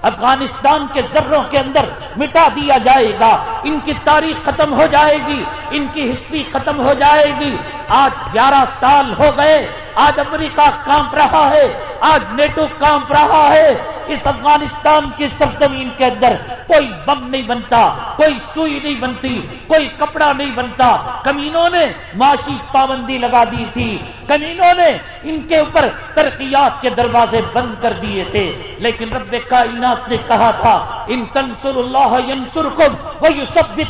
افغانستان کے ذروں کے اندر مٹا دیا جائے گا۔ ان کی تاریخ ختم ہو جائے گی۔ ان کی ہسٹری ختم ہو جائے گی۔ آج گیارہ سال ہو گئے، آج امریکہ کانپ رہا ہے، آج نیٹو کانپ رہا ہے۔ اس افغانستان کی سرزمین کے اندر کوئی بم نہیں بنتا، کوئی سوئی نہیں بنتی، کوئی کپڑا نہیں بنتا۔ کمینوں نے معاشی پابندی لگا دی تھی۔ کمینوں نے ان کے اوپر ترقیات کے دروازے بند کر دیے تھے۔ لیکن رب کائنات نے کہا تھا، ان تنسر اللہ ینسر کم وہی سب بھی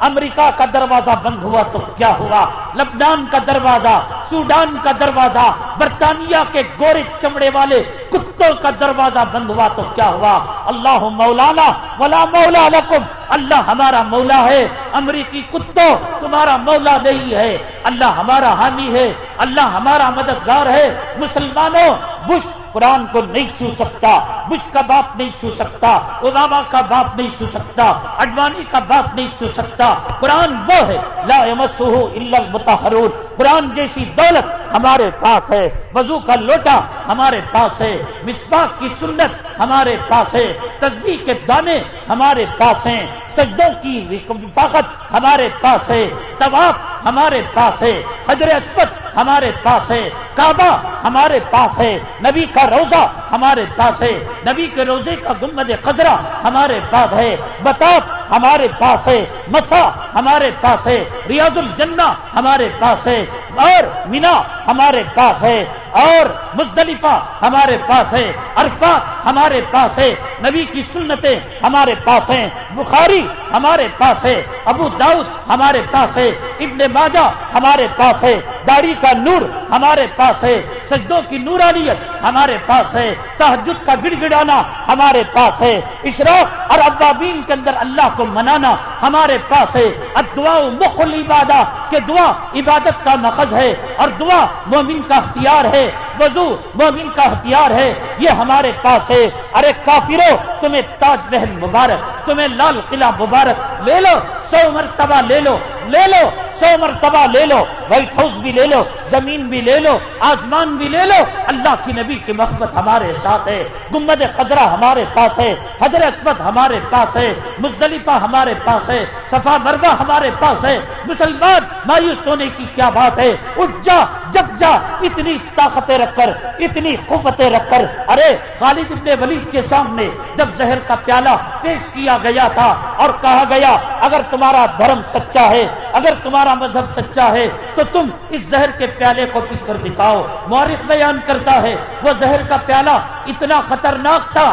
امریکہ کا دروازہ بند ہوا تو کیا ہوا؟ لبنان کا دروازہ، سوڈان کا دروازہ، برطانیہ کے گورے چمڑے والے کتوں کا دروازہ بند ہوا تو کیا ہوا؟ اللہ مولانا، ولا مولا لکم اللہ ہمارا مولا ہے، امریکی کتوں تمہارا مولا نہیں ہے۔ اللہ ہمارا حامی ہے، اللہ ہمارا مددگار ہے۔ مسلمانوں، بش قرآن کو نہیں چھو سکتا، بش کا باپ نہیں چھو سکتا اوباما کا باپ نہیں چھو سکتا اڈوانی کا باپ نہیں چھو سکتا۔ قرآن وہ ہے، لا الا المتحرون قرآن جیسی دولت ہمارے پاس ہے، وضو کا لوٹا ہمارے پاس ہے مسباق کی سنت ہمارے پاس ہے تصویر کے دانے ہمارے پاس ہیں۔ سجدوں کی وفاقت ہمارے پاس ہے طواف ہمارے پاس ہے حضر اسپت ہمارے پاس ہے کعبہ ہمارے پاس ہے نبی کا روزہ ہمارے پاس ہے نبی کے روزے کا گمبد خزرہ ہمارے پاس ہے بتاپ ہمارے پاس ہے مسا ہمارے پاس ہے ریاض الجنہ ہمارے پاس ہے اور مینا ہمارے پاس ہے اور مزدلفہ ہمارے پاس ہے عرفہ ہمارے پاس ہے نبی کی سنتیں ہمارے پاس ہیں بخاری ہمارے پاس ہے ابو داؤد ہمارے پاس ہے ابن ماجہ ہمارے پاس ہے داڑھی کا نور ہمارے پاس ہے، سجدوں کی نورانیت ہمارے پاس ہے تحجد کا گڑ گڑانا ہمارے پاس ہے، اشراق اور ابابین کے اندر اللہ کو منانا ہمارے پاس ہے۔ ادعا مخل عبادہ کہ دعا عبادت کا مقصد ہے اور دعا مومن کا اختیار ہے۔ وضو مومن کا ہتھیار ہے، یہ ہمارے پاس ہے۔ ارے کافرو تمہیں تاج محل مبارک، تمہیں لال قلعہ مبارک، لے لو، سو مرتبہ لے لو لے لو، سو مرتبہ لے لو وائٹ ہاؤس بھی لے لو۔ زمین بھی لے لو، آسمان بھی لے لو، اللہ کی نبی کی محبت ہمارے ساتھ ہے گمد قدرہ ہمارے پاس ہے حضر اسمت ہمارے پاس ہے، مزدلفہ ہمارے پاس ہے، صفا مربہ ہمارے پاس ہے، مسلمان مایوس ہونے کی کیا بات ہے اٹھ جا جب جا، اتنی طاقتیں رکھ کر، اتنی قوتیں رکھ کر، ارے خالد ابن ولید کے سامنے جب زہر کا پیالہ پیش کیا گیا تھا اور کہا گیا، اگر تمہارا دھرم سچا ہے، اگر تمہارا مذہب سچا ہے، تو تم اس زہر کے پیالے کو پی کر دکھاؤ۔ مورخ بیان کرتا ہے، وہ زہر کا پیالہ اتنا خطرناک تھا۔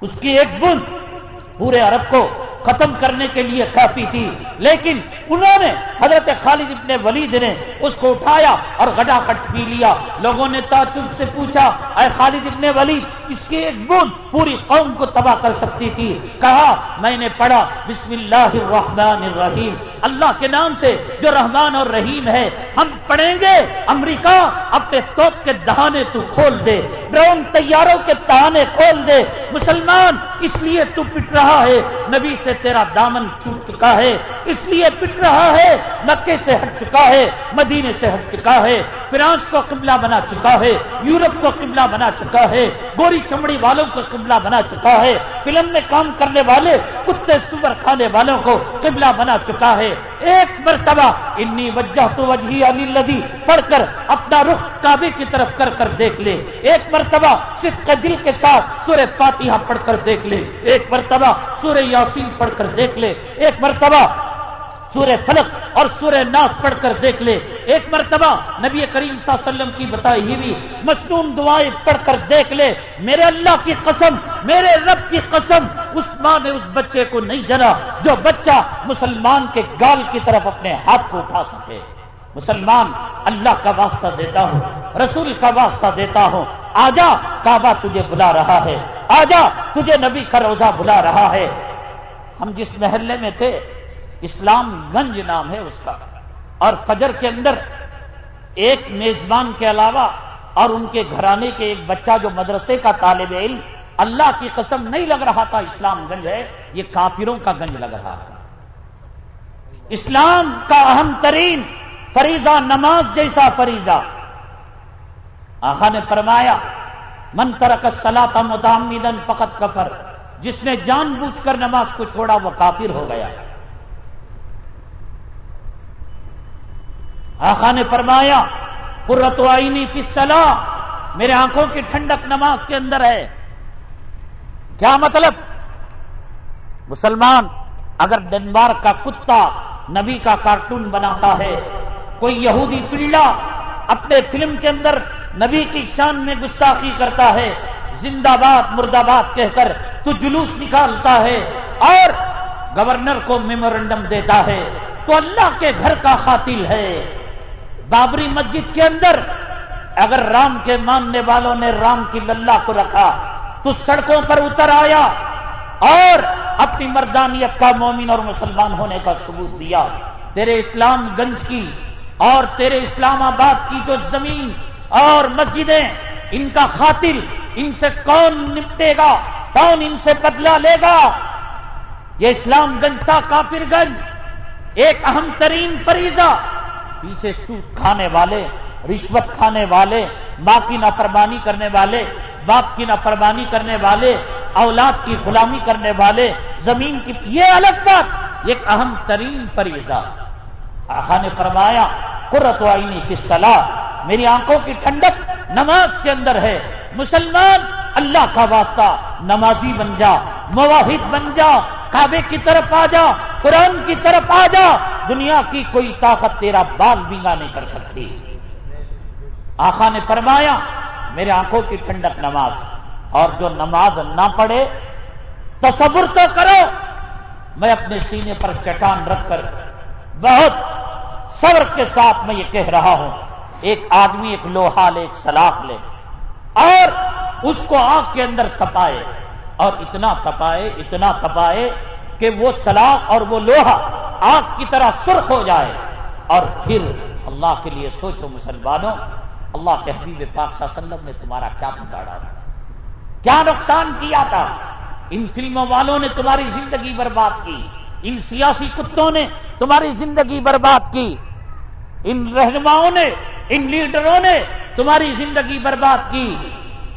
اس کی ایک بند پورے عرب کو ختم کرنے کے لیے کافی تھی، لیکن انہوں نے حضرت خالد ابن ولید نے اس کو اٹھایا اور گڈا کٹ پی لیا۔ لوگوں نے تعصب سے پوچھا، اے خالد ابن ولید، اس کی ایک بوند پوری قوم کو تباہ کر سکتی تھی؟ کہا، میں نے پڑھا، بسم اللہ الرحمن الرحیم۔ اللہ کے نام سے جو رحمان اور رحیم ہے، ہم پڑھیں گے، امریکہ اپنے توپ کے دہانے تو کھول دے، ڈرون تیاروں کے دہانے کھول دے۔ مسلمان، اس لیے تو پٹ رہا ہے، نبی سے تیرا دامن چھوٹ چکا ہے، اس لیے پٹ رہا ہے، مکے سے ہٹ چکا ہے، مدینے سے ہٹ چکا ہے، فرانس کو قبلہ بنا چکا ہے، یورپ کو قبلہ بنا چکا ہے، گوری چمڑی والوں کو قبلہ بنا چکا ہے، فلم میں کام کرنے والے، کتے سور کھانے والوں کو قبلہ بنا چکا ہے۔ ایک مرتبہ انی وجہ تو وجہ علی لدی پڑھ کر اپنا رخ کعبے کی طرف کر کر دیکھ لے۔ ایک مرتبہ صرف کے دل کے ساتھ سورہ فاتحہ پڑھ کر دیکھ لے۔ ایک مرتبہ سورہ یاسین پڑھ کر دیکھ لے۔ ایک مرتبہ سورہ فلک اور سورہ ناس پڑھ کر دیکھ لے۔ ایک مرتبہ نبی کریم صلی اللہ علیہ وسلم کی بتائی ہوئی مصنون دعائیں پڑھ کر دیکھ لے۔ میرے اللہ کی قسم، میرے رب کی قسم اس ماں نے اس بچے کو نہیں جنا جو بچہ مسلمان کے گال کی طرف اپنے ہاتھ کو اٹھا سکے۔ مسلمان، اللہ کا واسطہ دیتا ہوں، رسول کا واسطہ دیتا ہوں۔ آجا، کعبہ تجھے بلا رہا ہے۔ آجا، تجھے نبی کا روزہ بلا رہا ہے۔ ہم جس محلے میں تھے اسلام گنج نام ہے اس کا۔ اور فجر کے اندر ایک میزبان کے علاوہ اور ان کے گھرانے کے ایک بچہ جو مدرسے کا طالب علم، اللہ کی قسم نہیں لگ رہا تھا اسلام گنج ہے، یہ کافروں کا گنج لگ رہا تھا۔ اسلام کا اہم ترین فریضہ نماز جیسا فریضہ۔ آخا نے فرمایا، من ترک سلاتا مدامدن فقط کفر جس نے جان بوجھ کر نماز کو چھوڑا، وہ کافر ہو گیا۔ آخا نے فرمایا قرت آئینی فی صلاح میرے آنکھوں کی ٹھنڈک نماز کے اندر ہے۔ کیا مطلب؟ مسلمان، اگر ڈنمارک کا کتا نبی کا کارٹون بناتا ہے، کوئی یہودی پلڑا اپنے فلم کے اندر نبی کی شان میں گستاخی کرتا ہے، زندہ باد مرد آباد کہہ کر تو جلوس نکالتا ہے اور گورنر کو میمورنڈم دیتا ہے، تو اللہ کے گھر کا قاتل ہے۔ بابری مسجد کے اندر اگر رام کے ماننے والوں نے رام کی للہ کو رکھا تو سڑکوں پر اتر آیا اور اپنی مردانیت کا مومن اور مسلمان ہونے کا ثبوت دیا۔ تیرے اسلام گنج کی اور تیرے اسلام آباد کی جو زمین اور مسجدیں، ان کا خاطر ان سے کون نپٹے گا؟ کون ان سے بدلا لے گا؟ یہ اسلام گنج تھا کافر گنج، ایک اہم ترین فریضہ۔ پیچھے سود کھانے والے، رشوت کھانے والے، ماں کی نافرمانی کرنے والے، باپ کی نافرمانی کرنے والے، اولاد کی غلامی کرنے والے، زمین کی، یہ الگ بات، ایک اہم ترین فریضہ آخا نے فرمایا قرت آئینی کی صلاح میری آنکھوں کی ٹھنڈک نماز کے اندر ہے، مسلمان اللہ کا واسطہ نمازی بن جا، مواحد بن جا، کعبے کی طرف آ جا، قرآن کی طرف آ جا، دنیا کی کوئی طاقت تیرا بال بینگا نہیں کر سکتی۔ آخا نے فرمایا، میرے آنکھوں کی ٹھنڈک نماز، اور جو نماز نہ پڑھے، تصور تو کرو، میں اپنے سینے پر چٹان رکھ کر بہت صبر کے ساتھ میں یہ کہہ رہا ہوں۔ ایک آدمی، ایک لوہا لے، ایک سلاخ لے۔ اور اس کو آنکھ کے اندر تپائے اور اتنا تپائے اتنا تپائے کہ وہ سلاخ اور وہ لوہا آنکھ کی طرح سرخ ہو جائے اور پھر اللہ کے لیے سوچو مسلمانوں، اللہ کے حبیب پاک صلی اللہ علیہ وسلم نے تمہارا کیا بگاڑا؟ تھا کیا نقصان کیا تھا؟ ان فلموں والوں نے تمہاری زندگی برباد کی، ان سیاسی کتوں نے تمہاری زندگی برباد کی۔ ان رہنماؤں نے، ان لیڈروں نے تمہاری زندگی برباد کی۔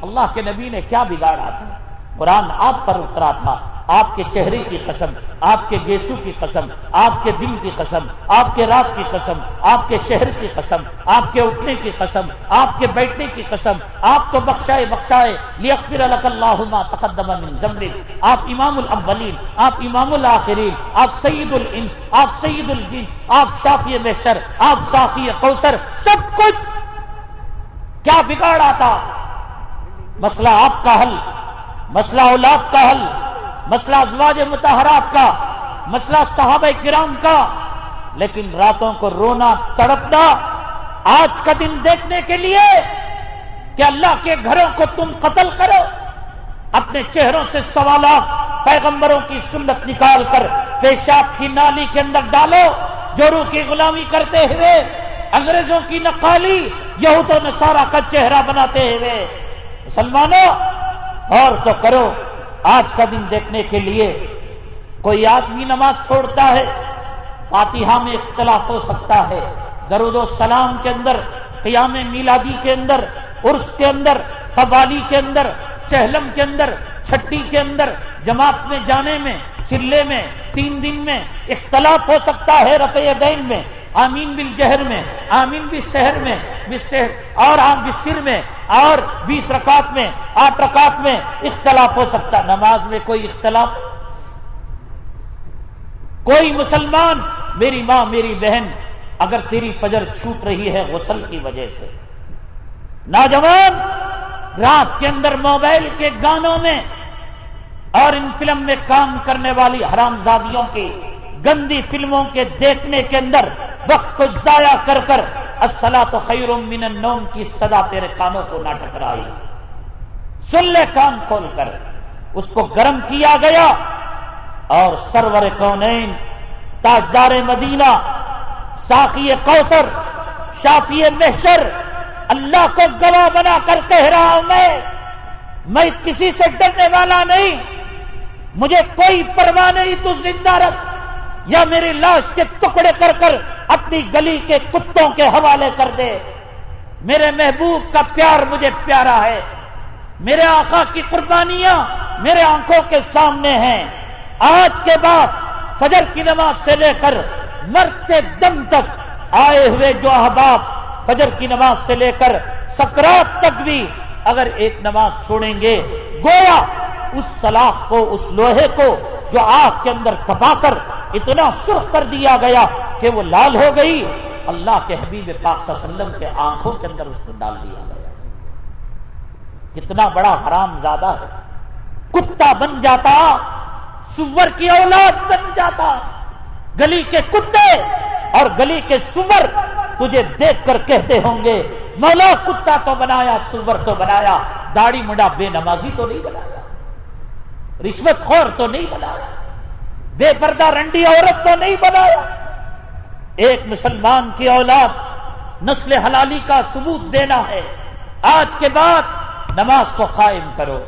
اللہ کے نبی نے کیا بگاڑا تھا؟ قرآن آپ پر اترا تھا۔ آپ کے چہرے کی قسم، آپ کے گیسو کی قسم، آپ کے دل کی قسم، آپ کے رات کی قسم، آپ کے شہر کی قسم، آپ کے اٹھنے کی قسم، آپ کے بیٹھنے کی قسم، آپ کو بخشائے بخشائے لیکفر الک اللہ تقدم من زمر آپ امام الاولین، آپ امام الآخرین آپ سعید الانس، آپ سعید الجنس، آپ شافی بشر آپ صافی کوثر، سب کچھ کیا بگاڑا تھا مسئلہ آپ کا حل، مسئلہ اولاد کا حل مسئلہ ازواج متحرات کا، مسئلہ صحابہ کرام کا، لیکن راتوں کو رونا تڑپنا، آج کا دن دیکھنے کے لیے کہ اللہ کے گھروں کو تم قتل کرو، اپنے چہروں سے سوالات پیغمبروں کی سنت نکال کر پیشاب کی نالی کے اندر ڈالو جورو کی غلامی کرتے ہوئے، انگریزوں کی نقالی، یہود و نصارہ کا چہرہ بناتے ہوئے، مسلمانوں اور تو کرو۔ آج کا دن دیکھنے کے لیے کوئی آدمی نماز چھوڑتا ہے، فاتحہ میں اختلاف ہو سکتا ہے۔ درود و سلام کے اندر، قیام میلادی کے اندر، عرس کے اندر قبالی کے اندر، چہلم کے اندر، چھٹی کے اندر، جماعت میں جانے میں چلے میں، تین دن میں اختلاف ہو سکتا ہے رفیع دین میں، آمین بل جہر میں، آمین بھی شہر میں اور آم بسر میں، اور بیس رکعت میں، آٹھ رکعت میں اختلاف ہو سکتا، نماز میں کوئی اختلاف؟ کوئی مسلمان، میری ماں، میری بہن، اگر تیری فجر چھوٹ رہی ہے غسل کی وجہ سے، نوجوان، رات کے اندر موبائل کے گانوں میں اور ان فلم میں کام کرنے والی حرام زادیوں کی گندی فلموں کے دیکھنے کے اندر وقت کو ضائع کر کر اصلا تو خیر من النوم کی صدا تیرے کانوں کو نہ ٹکرائی۔ سن لے کان کھول کر۔ اس کو گرم کیا گیا۔ اور سرور کونین، تاجدار مدینہ، ساقی کوثر، شافی محشر، اللہ کو گواہ بنا کر کہہ رہا ہوں میں میں کسی سے ڈرنے والا نہیں۔ مجھے کوئی پرواہ نہیں، تو زندہ رکھ یا میری لاش کے ٹکڑے کر کر اپنی گلی کے کتوں کے حوالے کر دے۔ میرے محبوب کا پیار مجھے پیارا ہے۔ میرے آقا کی قربانیاں میرے آنکھوں کے سامنے ہیں۔ آج کے بعد فجر کی نماز سے لے کر مرتے دم تک آئے ہوئے جو احباب فجر کی نماز سے لے کر سکرات تک بھی اگر ایک نماز چھوڑیں گے، گویا اس سلاخ کو، اس لوہے کو جو آگ کے اندر کپا کر اتنا سرخ کر دیا گیا کہ وہ لال ہو گئی۔ اللہ کے حبیب پاک صلی اللہ علیہ وسلم کے آنکھوں کے اندر اس کو ڈال دیا گیا۔ کتنا بڑا حرام زیادہ ہے۔ کتا بن جاتا، سور کی اولاد بن جاتا۔ گلی کے کتے اور گلی کے سور تجھے دیکھ کر کہتے ہوں گے، مولا کتا تو بنایا، سور تو بنایا، داڑھی مڈا بے نمازی تو نہیں بنایا۔ رشوت خور تو نہیں بنایا، بے پردہ رنڈی عورت تو نہیں بنایا۔ ایک مسلمان کی اولاد نسل حلالی کا ثبوت دینا ہے۔ آج کے بعد نماز کو قائم کرو،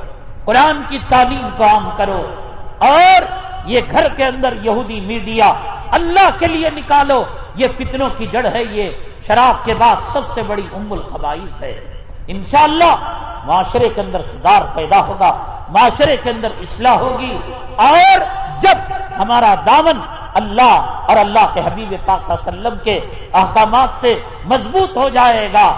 قرآن کی تعلیم کو عام کرو۔ اور یہ گھر کے اندر یہودی میڈیا، اللہ کے لیے نکالو۔ یہ فتنوں کی جڑ ہے، یہ شراب کے بعد سب سے بڑی ام الخبائش ہے۔ انشاءاللہ معاشرے کے اندر سدھار پیدا ہوگا، معاشرے کے اندر اصلاح ہوگی، اور جب ہمارا دامن اللہ اور اللہ کے حبیب پاک صلی اللہ علیہ وسلم کے احکامات سے مضبوط ہو جائے گا۔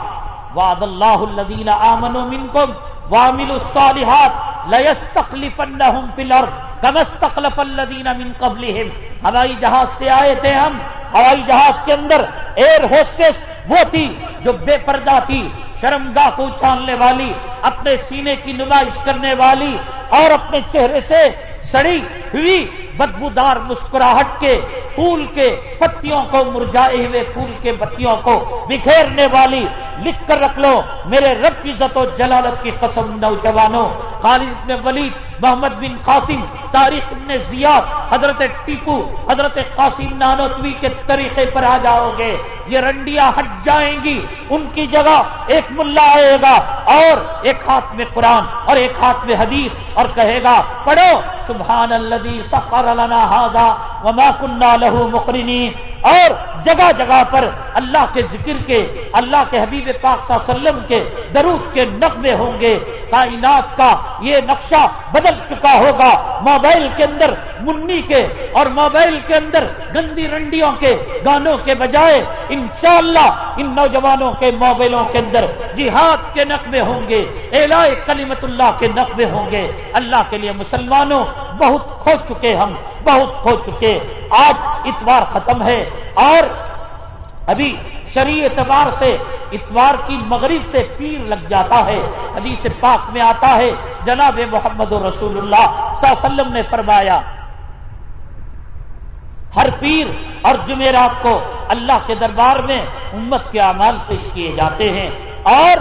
وعد اللہ الذین آمنوا منکم وعملوا الصالحات ليستخلفنهم في الارض كما استخلف الذين من قبلهم ہوائی جہاز سے آئے تھے ہم، ہوائی جہاز کے اندر ایئر ہوسٹس وہ تھی جو بے پردہ تھی۔ شرمگاہ کو اچھالنے والی، اپنے سینے کی نمائش کرنے والی اور اپنے چہرے سے سڑی ہوئی بدبودار مسکراہٹ کے، پھول کے، پتیوں کو مرجائے ہوئے پھول کے بتیوں کو بکھیرنے والی لکھ کر رکھ لو، میرے رب کی عزت و جلالت کی قسم نوجوانوں۔ خالد بن ولید، محمد بن قاسم تاریخ ابن زیاد، حضرت ٹیپو، حضرت قاسم نانوتوی کے طریقے پر آ جاؤ گے۔ یہ رنڈیاں ہٹ جائیں گی، ان کی جگہ ایک ملا آئے گا اور ایک ہاتھ میں قرآن اور ایک ہاتھ میں حدیث اور کہے گا، پڑھو، سبحان اللہ سخر لنا هذا وما كنا له مقرنين۔ اور جگہ جگہ پر اللہ کے ذکر کے، اللہ کے حبیب پاک صلی اللہ علیہ وسلم کے درود کے نقبے ہوں گے۔ کائنات کا یہ نقشہ بدل چکا ہوگا۔ موبائل کے اندر منی کے اور موبائل کے اندر گندی رنڈیوں کے گانوں کے بجائے انشاءاللہ ان نوجوانوں کے موبائلوں کے اندر جہاد کے نقبے ہوں گے الا کلیمت اللہ کے نقبے ہوں گے۔ اللہ کے لیے مسلمانوں بہت کھو چکے ہم، بہت کھو چکے۔ آج اتوار ختم ہے اور ابھی شریع اعتبار سے اتوار کی مغرب سے پیر لگ جاتا ہے۔ حدیث پاک میں آتا ہے، جناب محمد رسول اللہ صلی اللہ علیہ وسلم نے فرمایا ہر پیر اور جمعرات کو اللہ کے دربار میں امت کے اعمال پیش کیے جاتے ہیں اور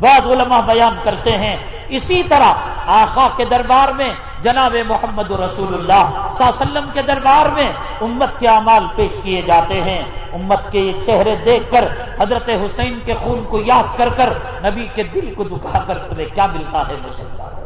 بعض علماء بیان کرتے ہیں۔ اسی طرح آخا کے دربار میں جناب محمد رسول اللہ صلی اللہ علیہ وسلم کے دربار میں امت کے اعمال پیش کیے جاتے ہیں۔ امت کے یہ چہرے دیکھ کر حضرت حسین کے خون کو یاد کر کر نبی کے دل کو دکھا کر تمہیں کیا ملتا ہے مسلمان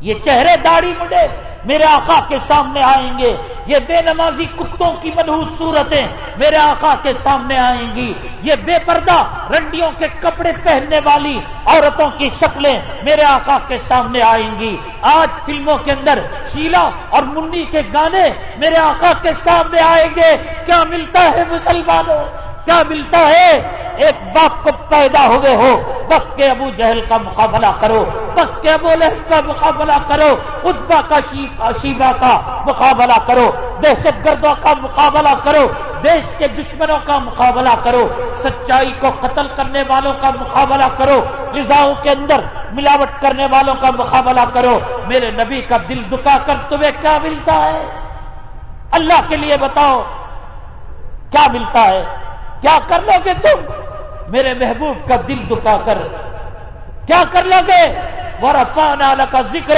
یہ چہرے داڑھی مڈے، میرے آقا کے سامنے آئیں گے۔ یہ بے نمازی کتوں کی منحوس صورتیں میرے آقا کے سامنے آئیں گی۔ یہ بے پردہ رنڈیوں کے کپڑے پہننے والی عورتوں کی شکلیں میرے آقا کے سامنے آئیں گی۔ آج فلموں کے اندر شیلا اور منی کے گانے میرے آقا کے سامنے آئیں گے۔ کیا ملتا ہے مسلمانوں؟ کیا ملتا ہے؟ ایک باپ کو پیدا ہوئے ہو وقت کے ابو جہل کا مقابلہ کرو وقت کے ابو لہب کا مقابلہ کرو ادبا کا شیبا کا مقابلہ کرو، دہشت گردوں کا مقابلہ کرو، دیش کے دشمنوں کا مقابلہ کرو، سچائی کو قتل کرنے والوں کا مقابلہ کرو، غذاؤں کے اندر ملاوٹ کرنے والوں کا مقابلہ کرو۔ میرے نبی کا دل دکا کر تمہیں کیا ملتا ہے؟ اللہ کے لیے بتاؤ، کیا ملتا ہے؟ کیا کر لو گے تم؟ میرے محبوب کا دل دکا کر۔ کیا کر لو گے؟ ورفان کا ذکر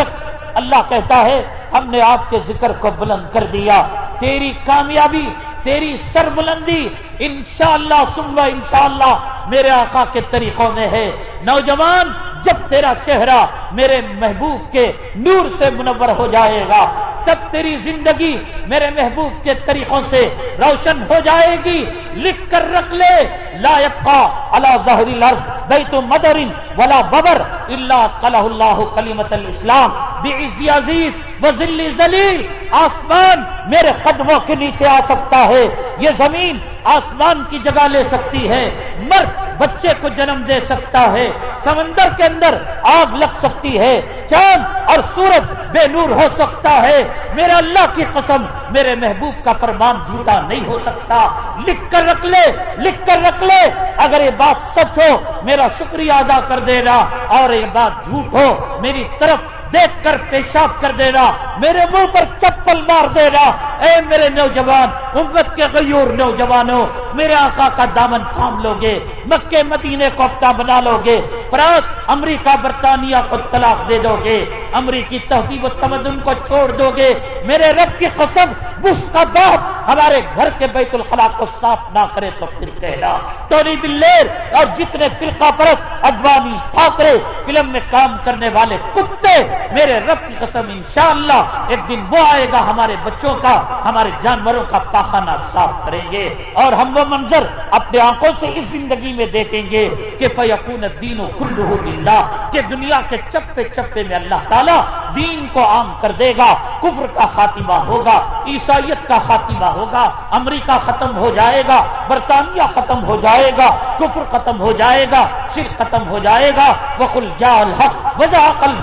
اللہ کہتا ہے ہم نے آپ کے ذکر کو بلند کر دیا۔ تیری کامیابی، تیری سر بلندی انشاءاللہ سنگا انشاءاللہ میرے آقا کے طریقوں میں ہے۔ نوجوان، جب تیرا چہرہ میرے محبوب کے نور سے منور ہو جائے گا، تب تیری زندگی میرے محبوب کے طریقوں سے روشن ہو جائے گی۔ لکھ کر رکھ لے، لا کا اللہ ظہری لرز بیت مدرین ولا ببر اللہ کلہ اللہ کلیمت الاسلام۔ بھی عزیز وزلی زلیل آسمان میرے قدموں کے نیچے آ سکتا ہے۔ یہ زمین آسمان کی جگہ لے سکتی ہے۔ مرد بچے کو جنم دے سکتا ہے۔ سمندر کے اندر آگ لگ سکتی ہے۔ چاند اور سورج بے نور ہو سکتا ہے۔ میرے اللہ کی قسم، میرے محبوب کا فرمان جھوٹا نہیں ہو سکتا۔ لکھ کر رکھ لے، لکھ کر رکھ لے۔ اگر یہ بات سچ ہو، میرا شکریہ ادا کر دے گا اور یہ بات جھوٹ ہو، میری طرف دیکھ کر پیشاب کر دینا، میرے منہ پر چپل مار دینا۔ اے میرے نوجوان، امت کے غیور نوجوانوں، میرے آقا کا دامن تھام لو گے مکے مدینے کو اپنا بنا لو گے فرانس، امریکہ، برطانیہ کو طلاق دے دو گے امریکی تہذیب و تمدن کو چھوڑ دو گے میرے رب کی قسم بش کا باپ ہمارے گھر کے بیت الخلا کو صاف نہ کرے تو پھر کہنا۔ ٹونی بلیر اور جتنے فرقہ پرست اڈوانی ٹھاکرے فلم میں کام کرنے والے کتے میرے رب کی قسم انشاءاللہ ایک دن وہ آئے گا ہمارے بچوں کا، ہمارے جانوروں کا پاخانہ صاف کریں گے اور ہم وہ منظر اپنے آنکھوں سے اس زندگی میں دیکھیں گے کہ فیقون دین و کل بلّہ کہ دنیا کے چپے چپے میں اللہ تعالیٰ دین کو عام کر دے گا، کفر کا خاتمہ ہوگا، عیسائیت کا خاتمہ ہوگا، امریکہ ختم ہو جائے گا، برطانیہ ختم ہو جائے گا، کفر ختم ہو جائے گا شر ختم ہو جائے گا وکل جال حق وجہ کل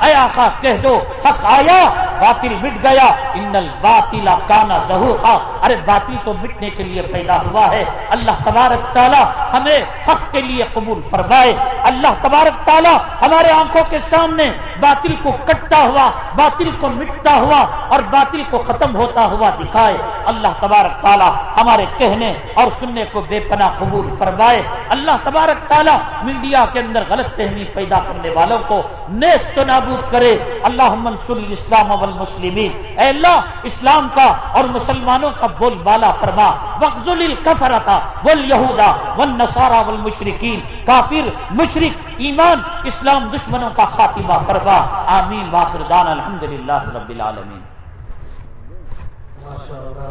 باطل ایا کا کہہ دو، حق آیا، باطل مٹ گیا۔ ان الباطل کانا ظہور ارے باطل تو مٹنے کے لیے پیدا ہوا ہے۔ اللہ تبارک تعالیٰ ہمیں حق کے لیے قبول فرمائے۔ اللہ تبارک تعالیٰ ہمارے آنکھوں کے سامنے باطل کو کٹتا ہوا، باطل کو مٹتا ہوا اور باطل کو ختم ہوتا ہوا دکھائے۔ اللہ تبارک تعالیٰ ہمارے کہنے اور سننے کو بے پناہ قبول فرمائے۔ اللہ تبارک تعالیٰ میڈیا کے اندر غلط فہمی پیدا کرنے والوں کو نیست نابود معروف کرے اللہ منصور اسلام والمسلمین۔ اے اللہ، اسلام کا اور مسلمانوں کا بول بالا فرما۔ وقزل ون نسارا ول مشرقین کافر مشرق ایمان، اسلام دشمنوں کا خاتمہ فرما۔ آمین۔ واخر دان الحمد للہ رب العالمین۔ ماشاءاللہ